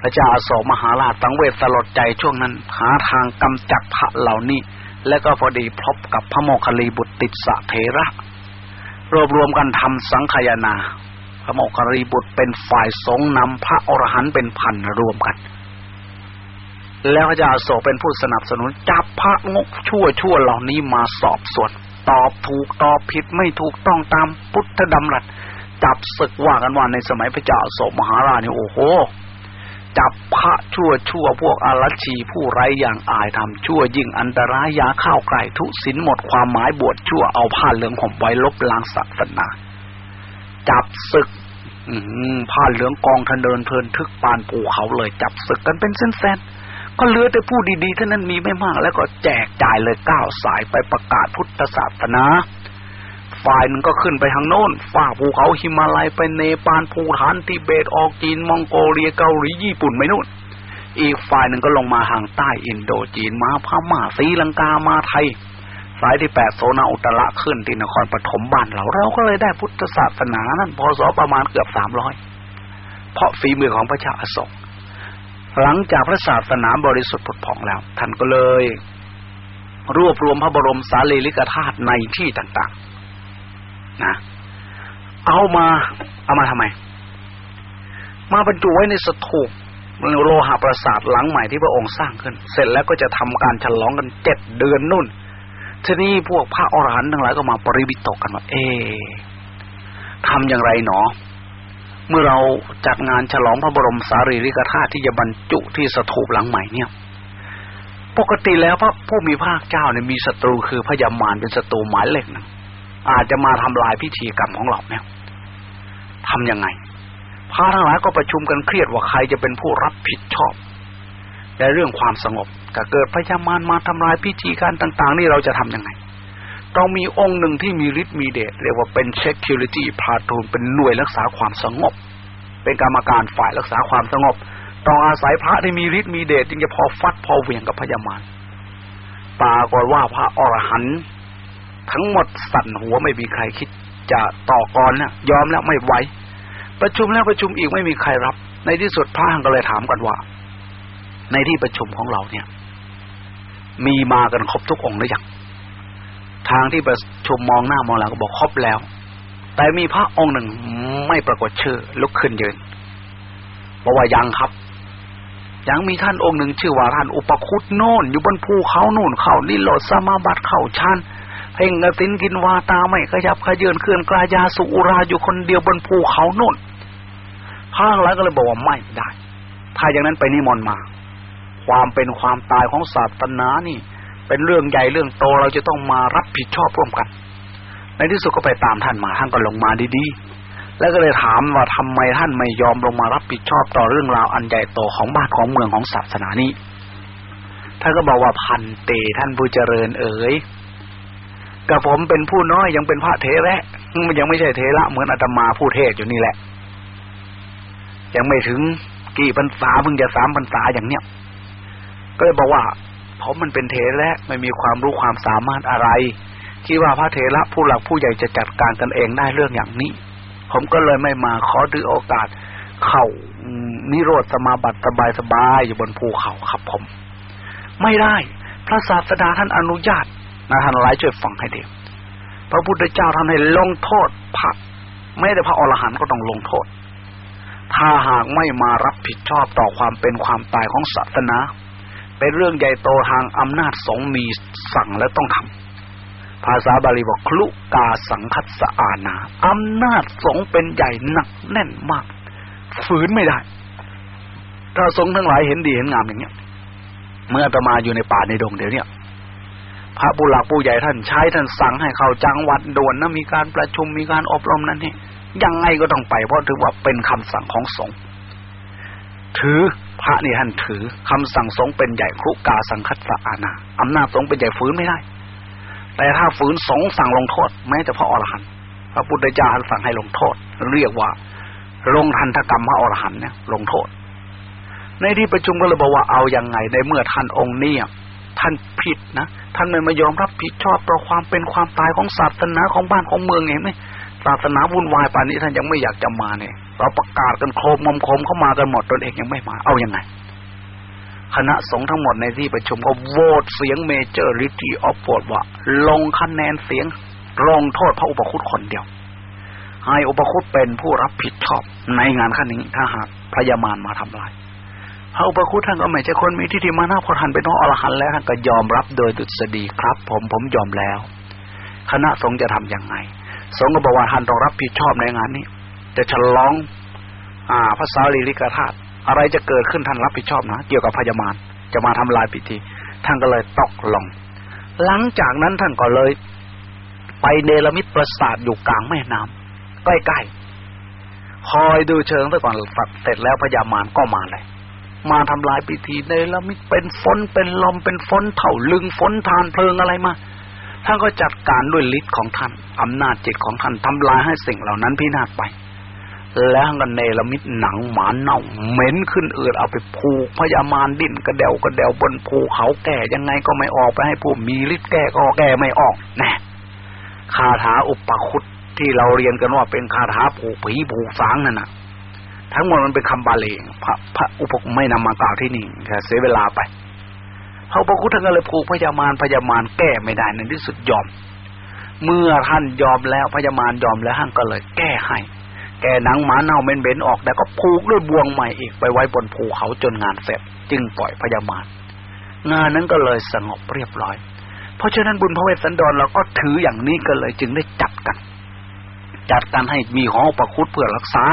พระเจ้าอโศกมหาราชตังเวทสลดใจช่วงนั้น หาทางกำจัดพระเหล่านี้ และก็พอดีพบกับพระโมคคัลลีบุตรติสะเทระ รวบรวมกันทำสังขยานาพระโมคคัลลีบุตรเป็นฝ่ายสงนำพระอรหันต์เป็นพันรวมกัน แล้วพระเจ้าโศกเป็นผู้สนับสนุนจับพระงกชั่วชั่วเหล่านี้มาสอบสวนตอบถูกตอบผิดไม่ถูกต้องตามพุทธดำรัสจับศึกว่ากันว่าในสมัยพระเจ้าโศกมหาราชเนี่ยโอ้โห จับพระชั่วชั่วพวกอารัชีผู้ไร้อย่างอายทำชั่วยิ่งอันตรายยาข้าวไก่ทุสินหมดความหมายบวชชั่วเอาผ้าเหลืองห่มไว้ลบล้างศาสนา จับศึกผ้าเหลืองกองทันเดินเพลินทึกปานปูเขาเลยจับศึกกันเป็นเส้นๆก็เหลือแต่ผู้ดีๆเท่านั้นมีไม่มาก แล้วก็แจกจ่ายเลยก้าวสายไปประกาศพุทธศาสนา ฝ่ายหนึ่งก็ขึ้นไปทางโน้นฝ่าภูเขาหิมาลัยไปเนปาลภูฐานทิเบตออกจีนมองโกเลียเกาหลีญี่ปุ่นไม่นู่น อีกฝ่ายหนึ่งก็ลงมาทางใต้อินโดจีนมาพม่าศรีลังกามาไทย สายที่แปดโซนาอุตระขึ้นที่นครปฐมบ้านเราเราก็เลยได้พุทธศาสนานั้นพศประมาณเกือบสามร้อยเพราะฝีมือของพระเจ้าอโศกหลังจากพระศาสนาบริสุทธิ์ผุดผ่องแล้ว ท่านก็เลย รวบรวมพระบรมสารีริกธาตุในที่ต่างๆ นะเอามาเอามาทำไม มาบรรจุไว้ในสถูปโลหะประสาทหลังใหม่ที่พระองค์สร้างขึ้น เสร็จแล้วก็จะทำการฉลองกันเจ็ดเดือนนู่น ทีนี้พวกพระอรหันต์ทั้งหลายก็มาปริวิตกกันว่า เอทำอย่างไรหนอ เมื่อเราจัดงานฉลองพระบรมสารีริกธาตุที่จะบรรจุที่สถูปหลังใหม่เนี่ย ปกติแล้วพระผู้มีภาคเจ้าเนี่ยมีศัตรูคือพญามารเป็นศัตรูหมายเลขนะ อาจจะมาทำลายพิธีกรรมของเราเนี่ยทํำยังไงพระทั้งหลายก็ประชุมกันเครียดว่าใครจะเป็นผู้รับผิดชอบในเรื่องความสงบถ้าเกิดพญามารมาทำลายพิธีการต่าง ๆ นี่เราจะทํำยังไงต้องมีองค์หนึ่งที่มีฤทธิ์มีเดชเรียกว่าเป็น security platoon เป็นหน่วยรักษาความสงบ เป็นกรรมการฝ่ายรักษาความสงบ ต้องอาศัยพระที่มีฤทธิ์มีเดชจึงจะพอฟัดพอเวียงกับพญามารปรากฏว่าพระอรหันต์ ทั้งหมดสั่นหัวไม่มีใครคิด จะต่อกรเนี่ยยอมแล้วไม่ไหวประชุมแล้วประชุมอีกไม่มีใครรับ ในที่สุดพระก็เลยถามกันว่า ในที่ประชุมของเราเนี่ย มีมากันครบทุกองค์หรือยังทางที่ประชุมมองหน้ามองหลังก็บอกครบแล้ว แต่มีพระองค์หนึ่งไม่ปรากฏชื่อ ลุกขึ้นยืนบอกว่ายังครับยังมีท่านองค์หนึ่งชื่อว่าท่านอุปคุตโน่นอยู่บนภูเขาโน่นเขานิโรธสมาบัติเข้าชัน เพ่งกระสินกินวาตาไม่ขยับขยื่นเคลื่อนกลายาสุราอยู่คนเดียวบนภูเขาโน่นข้างหลังก็เลยบอกว่าไม่ได้ ถ้าอย่างนั้นไปนิมนต์มา ความเป็นความตายของศาสนานี่ เป็นเรื่องใหญ่เรื่องโตเราจะต้องมารับผิดชอบร่วมกัน ในที่สุดก็ไปตามท่านมาท่านก็ลงมาดีๆ แล้วก็เลยถามว่าทำไมท่านไม่ยอมลงมารับผิดชอบต่อเรื่องราวอันใหญ่โตของบ้านของเมืองของศาสนานี้ท่านก็บอกว่าพันเตท่านผู้เจริญเอ๋ย กับผมเป็นผู้น้อยยังเป็นพระเทระมันยังไม่ใช่เทระเหมือนอาตมาผู้เทศอยู่นี่แหละ ยังไม่ถึงกี่พรรษาเพิ่งจะสามพรรษาอย่างเนี้ยก็เลยบอกว่าผมมันเป็นเทระไม่มีความรู้ความสามารถอะไร ที่ว่าพระเทระผู้หลักผู้ใหญ่จะจัดการกันเองได้เรื่องอย่างนี้ ผมก็เลยไม่มาขอถือโอกาส เขานิโรธสมาบัติสบายๆอยู่บนภูเขาครับผม ไม่ได้ พระศาสดาท่านอนุญาต นะท่านหลายช่วยฟังให้ดีพระพุทธเจ้าท่านให้ลงโทษพระไม่แต่พระอรหันต์ก็ต้องลงโทษ ถ้าหากไม่มารับผิดชอบต่อความเป็นความตายของศาสนา เป็นเรื่องใหญ่โตทางอำนาจสงมีสั่งและต้องทำภาษาบาลีบอกคลุกาสังคัสอานาอำนาจสงเป็นใหญ่หนักแน่นมาก ฝืนไม่ได้ ถ้าสงทั้งหลายเห็นดีเห็นงามอย่างเนี้ย เมื่อตมาอยู่ในป่าในดงเดี๋ยวนี้ พระผู้หลักผู้ใหญ่ท่านใช้ท่านสั่งให้เข้าจังหวัดด่วนนะมีการประชุมมีการอบรมนั่นนี่ยังไงก็ต้องไป เพราะถือว่าเป็นคำสั่งของสงฆ์ถือพระนี่ท่านถือคำสั่งสงฆ์เป็นใหญ่ครุกาสังคัสสะอาณาอำนาจสงฆ์เป็นใหญ่ฝืนไม่ได้ แต่ถ้าฝืนสงฆ์สั่งลงโทษแม้แต่พระอรหันต์พระพุทธเจ้าสั่งให้ลงโทษ เรียกว่าลงทันทกรรมพระอรหันต์เนี่ยลงโทษ ในที่ประชุมก็เลยบอกว่าเอาอยัางไงในเมื่อท่านองค์นี้ ท่านผิดนะท่านไม่มายอมรับผิดชอบต่อความเป็นความตายของศาสนาของบ้านของเมืองเห็นไหมศาสนาวุ่นวายป่านนี้ท่านยังไม่อยากจะมาเนี่ย เราประกาศกันโคมมมโคมเข้ามากันหมดตนเองยังไม่มา เอาอยัางไงคณะสงฆ์ทั้งหมดในที่ประชุมก็โหวตเสียงเมเจอร์ริตี้ออฟโหวตว่า ลงคะแนนเสียงลงโทษพระอุปคุตคนเดียว ให้อุปคุตเป็นผู้รับผิดชอบในงานขั้นนี้ถ้าหากพยามารมาทำลาย พระอุปคุท่านก็ไม่ใช่คนมีทิฏฐิมานะพอท่านเป็นพระอรหันต์แล้วท่านก็ยอมรับโดยดุษฎีครับ ผมผมยอมแล้ว คณะสงฆ์จะทํำยังไง สงฆ์ก็บอกว่าท่านต้องรับผิดชอบในงานนี้ จะฉลอง อ่าภาษาลีลิกธาตุอะไรจะเกิดขึ้นท่านรับผิดชอบนะเกี่ยวกับพญามารจะมาทำลายพิธี ท่านก็เลยตกลง หลังจากนั้นท่านก็เลย ไปเนรมิตปราสาทอยู่กลางแม่น้ำใกล้ๆคอยดูเชิงซะก่อนเสร็จแล้วพญามารก็มาเลย มาทำลายพิธีในละมิเป็นฝนเป็นลมเป็นฝนเถ่าลึงฝนทานเพลิงอะไรมาท่านก็จัดการด้วยฤทธิ์ของท่านอำนาจจิตของท่านทำลายให้สิ่งเหล่านั้นพินาศไป แล้วก็เนรมิตหนังหมาเน่าเหม็นขึ้นเอือดเอาไปผูกพยามารดิ้นกระเดวกระเดวบนภูเขาแก่ยังไงก็ไม่ออกไปให้ผู้มีฤทธิ์แก้ก็แก้ไม่ออกแน่คาถาอุปคุตที่เราเรียนกันว่าเป็นคาถาผูกผีผูกสางนั่นน่ะ ทั้งหมดมันเป็นคำบาลีพระพระอุปกไม่นำมากล่าวที่นี่ค่เสียเวลาไปพระอุปคุท่านก็เลยผูกพญามารพญามารแก้ไม่ได้ในที่สุดยอม เมื่อท่านยอมแล้วพญามารยอมแล้วท่านก็เลยแก้ให้แก้หนังหมาเน่าเม็นเบนออกแล้วก็ผูกด้วยบ่วงใหม่อีกไปไว้บนภูเขาจนงานเสร็จ จึงปล่อยพญามารงานนั้นก็เลยสงบเรียบร้อย เพราะฉะนั้นบุญพระเวสสันดรเราก็ถืออย่างนี้ก็เลยจึงได้จัดกัน จัดกันให้มีหอประคุตเพื่อรักษา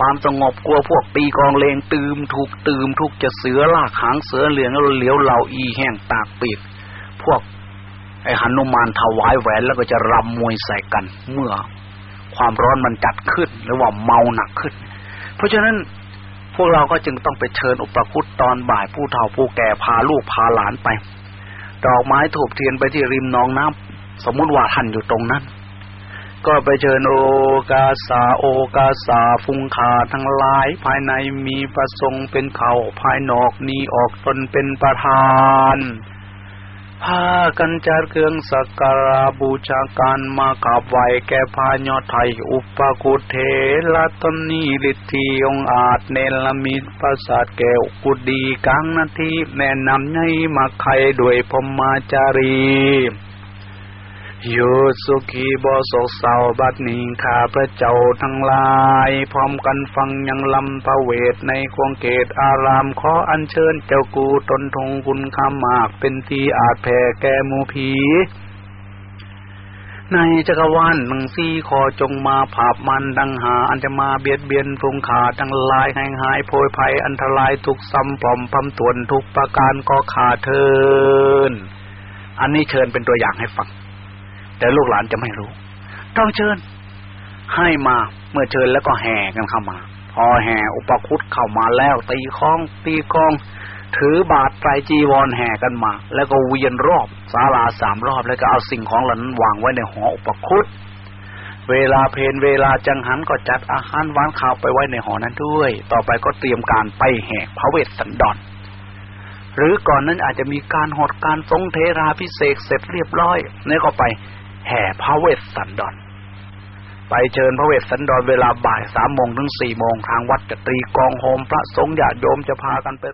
ความสงบกลัวพวกปีกองเลงตืมถูกตืมทุกจะเสือลากหางเสือเหลืองแล้วเหลียวเหล่าอีแห้งตากปีก พวกไอ้หนุมานถวายแหวนแล้วก็จะรำมวยใส่กัน เมื่อความร้อนมันจัดขึ้นหรือว่าเมาหนักขึ้น เพราะฉะนั้นพวกเราก็จึงต้องไปเชิญอุปคุตตอนบ่ายผู้เฒ่าผู้แก่พาลูกพาหลานไป ดอกไม้ถูกเทียนไปที่ริมหนองน้ำสมมุติว่าท่านอยู่ตรงนั้น ก็ไปเชิญโอกาสาโอกาสาฟุงขาทั้งหลาย ภายในมีประสงค์เป็นเขาภายนอกนี้ออกตนเป็นประธานพากันจัดเครื่องสักการะบูชาการมาขับไหวแก่พายอดไทย อุปกุเทละตนีลิทีองอาจเนลมิตรประสาทแก้วกุดีกังนาทีแนะนำให้มาไขด้วยพมาจารี อยู่สุขีบ่โศกเศร้าบัดนี้ข้าพระเจ้าทั้งหลาย พร้อมกันฟังยังลำพระเวทในควงเกตอารามขออัญเชิญเจ้ากูตนทงคุณคำมากเป็นที่อาจแผ่แก่มูผีในจักรวาลหนึ่งซี่ขอจงมาผาบมันดังหา อันจะมาเบียดเบียนฟรุงขาทั้งลายแห่งหายโพยภัยอันตรายทุกซ้ำปลอมพำตวนทุกประการก็ขาเทิน อันนี้เชิญเป็นตัวอย่างให้ฟัง แต่ลูกหลานจะไม่รู้ต้องเชิญ ให้มาเมื่อเชิญแล้วก็แห่กันเข้ามา พอแห่อุปคุตเข้ามาแล้ว ตีคล้อง ตีกอง ถือบาตรไตรจีวรแห่กันมา แล้วก็เวียนรอบศาลาสามรอบแล้วก็เอาสิ่งของเหล่านั้นวางไว้ในหออุปคุตเวลาเพนเวลาจังหันก็จัดอาหารหวานข้าวไปไว้ในหอนั้นด้วย ต่อไปก็เตรียมการไปแห่พระเวสสันดรหรือก่อนนั้นอาจจะมีการหดการทรงเทราพิเศษเสร็จเรียบร้อยนี่ก็ไป แห่พระเวสสันดร ไปเชิญพระเวสสันดรเวลาบ่ายสามโมงถึงสี่โมงทางวัดจะตรีกองโฮมพระสงฆ์ญาติโยมจะพากันไป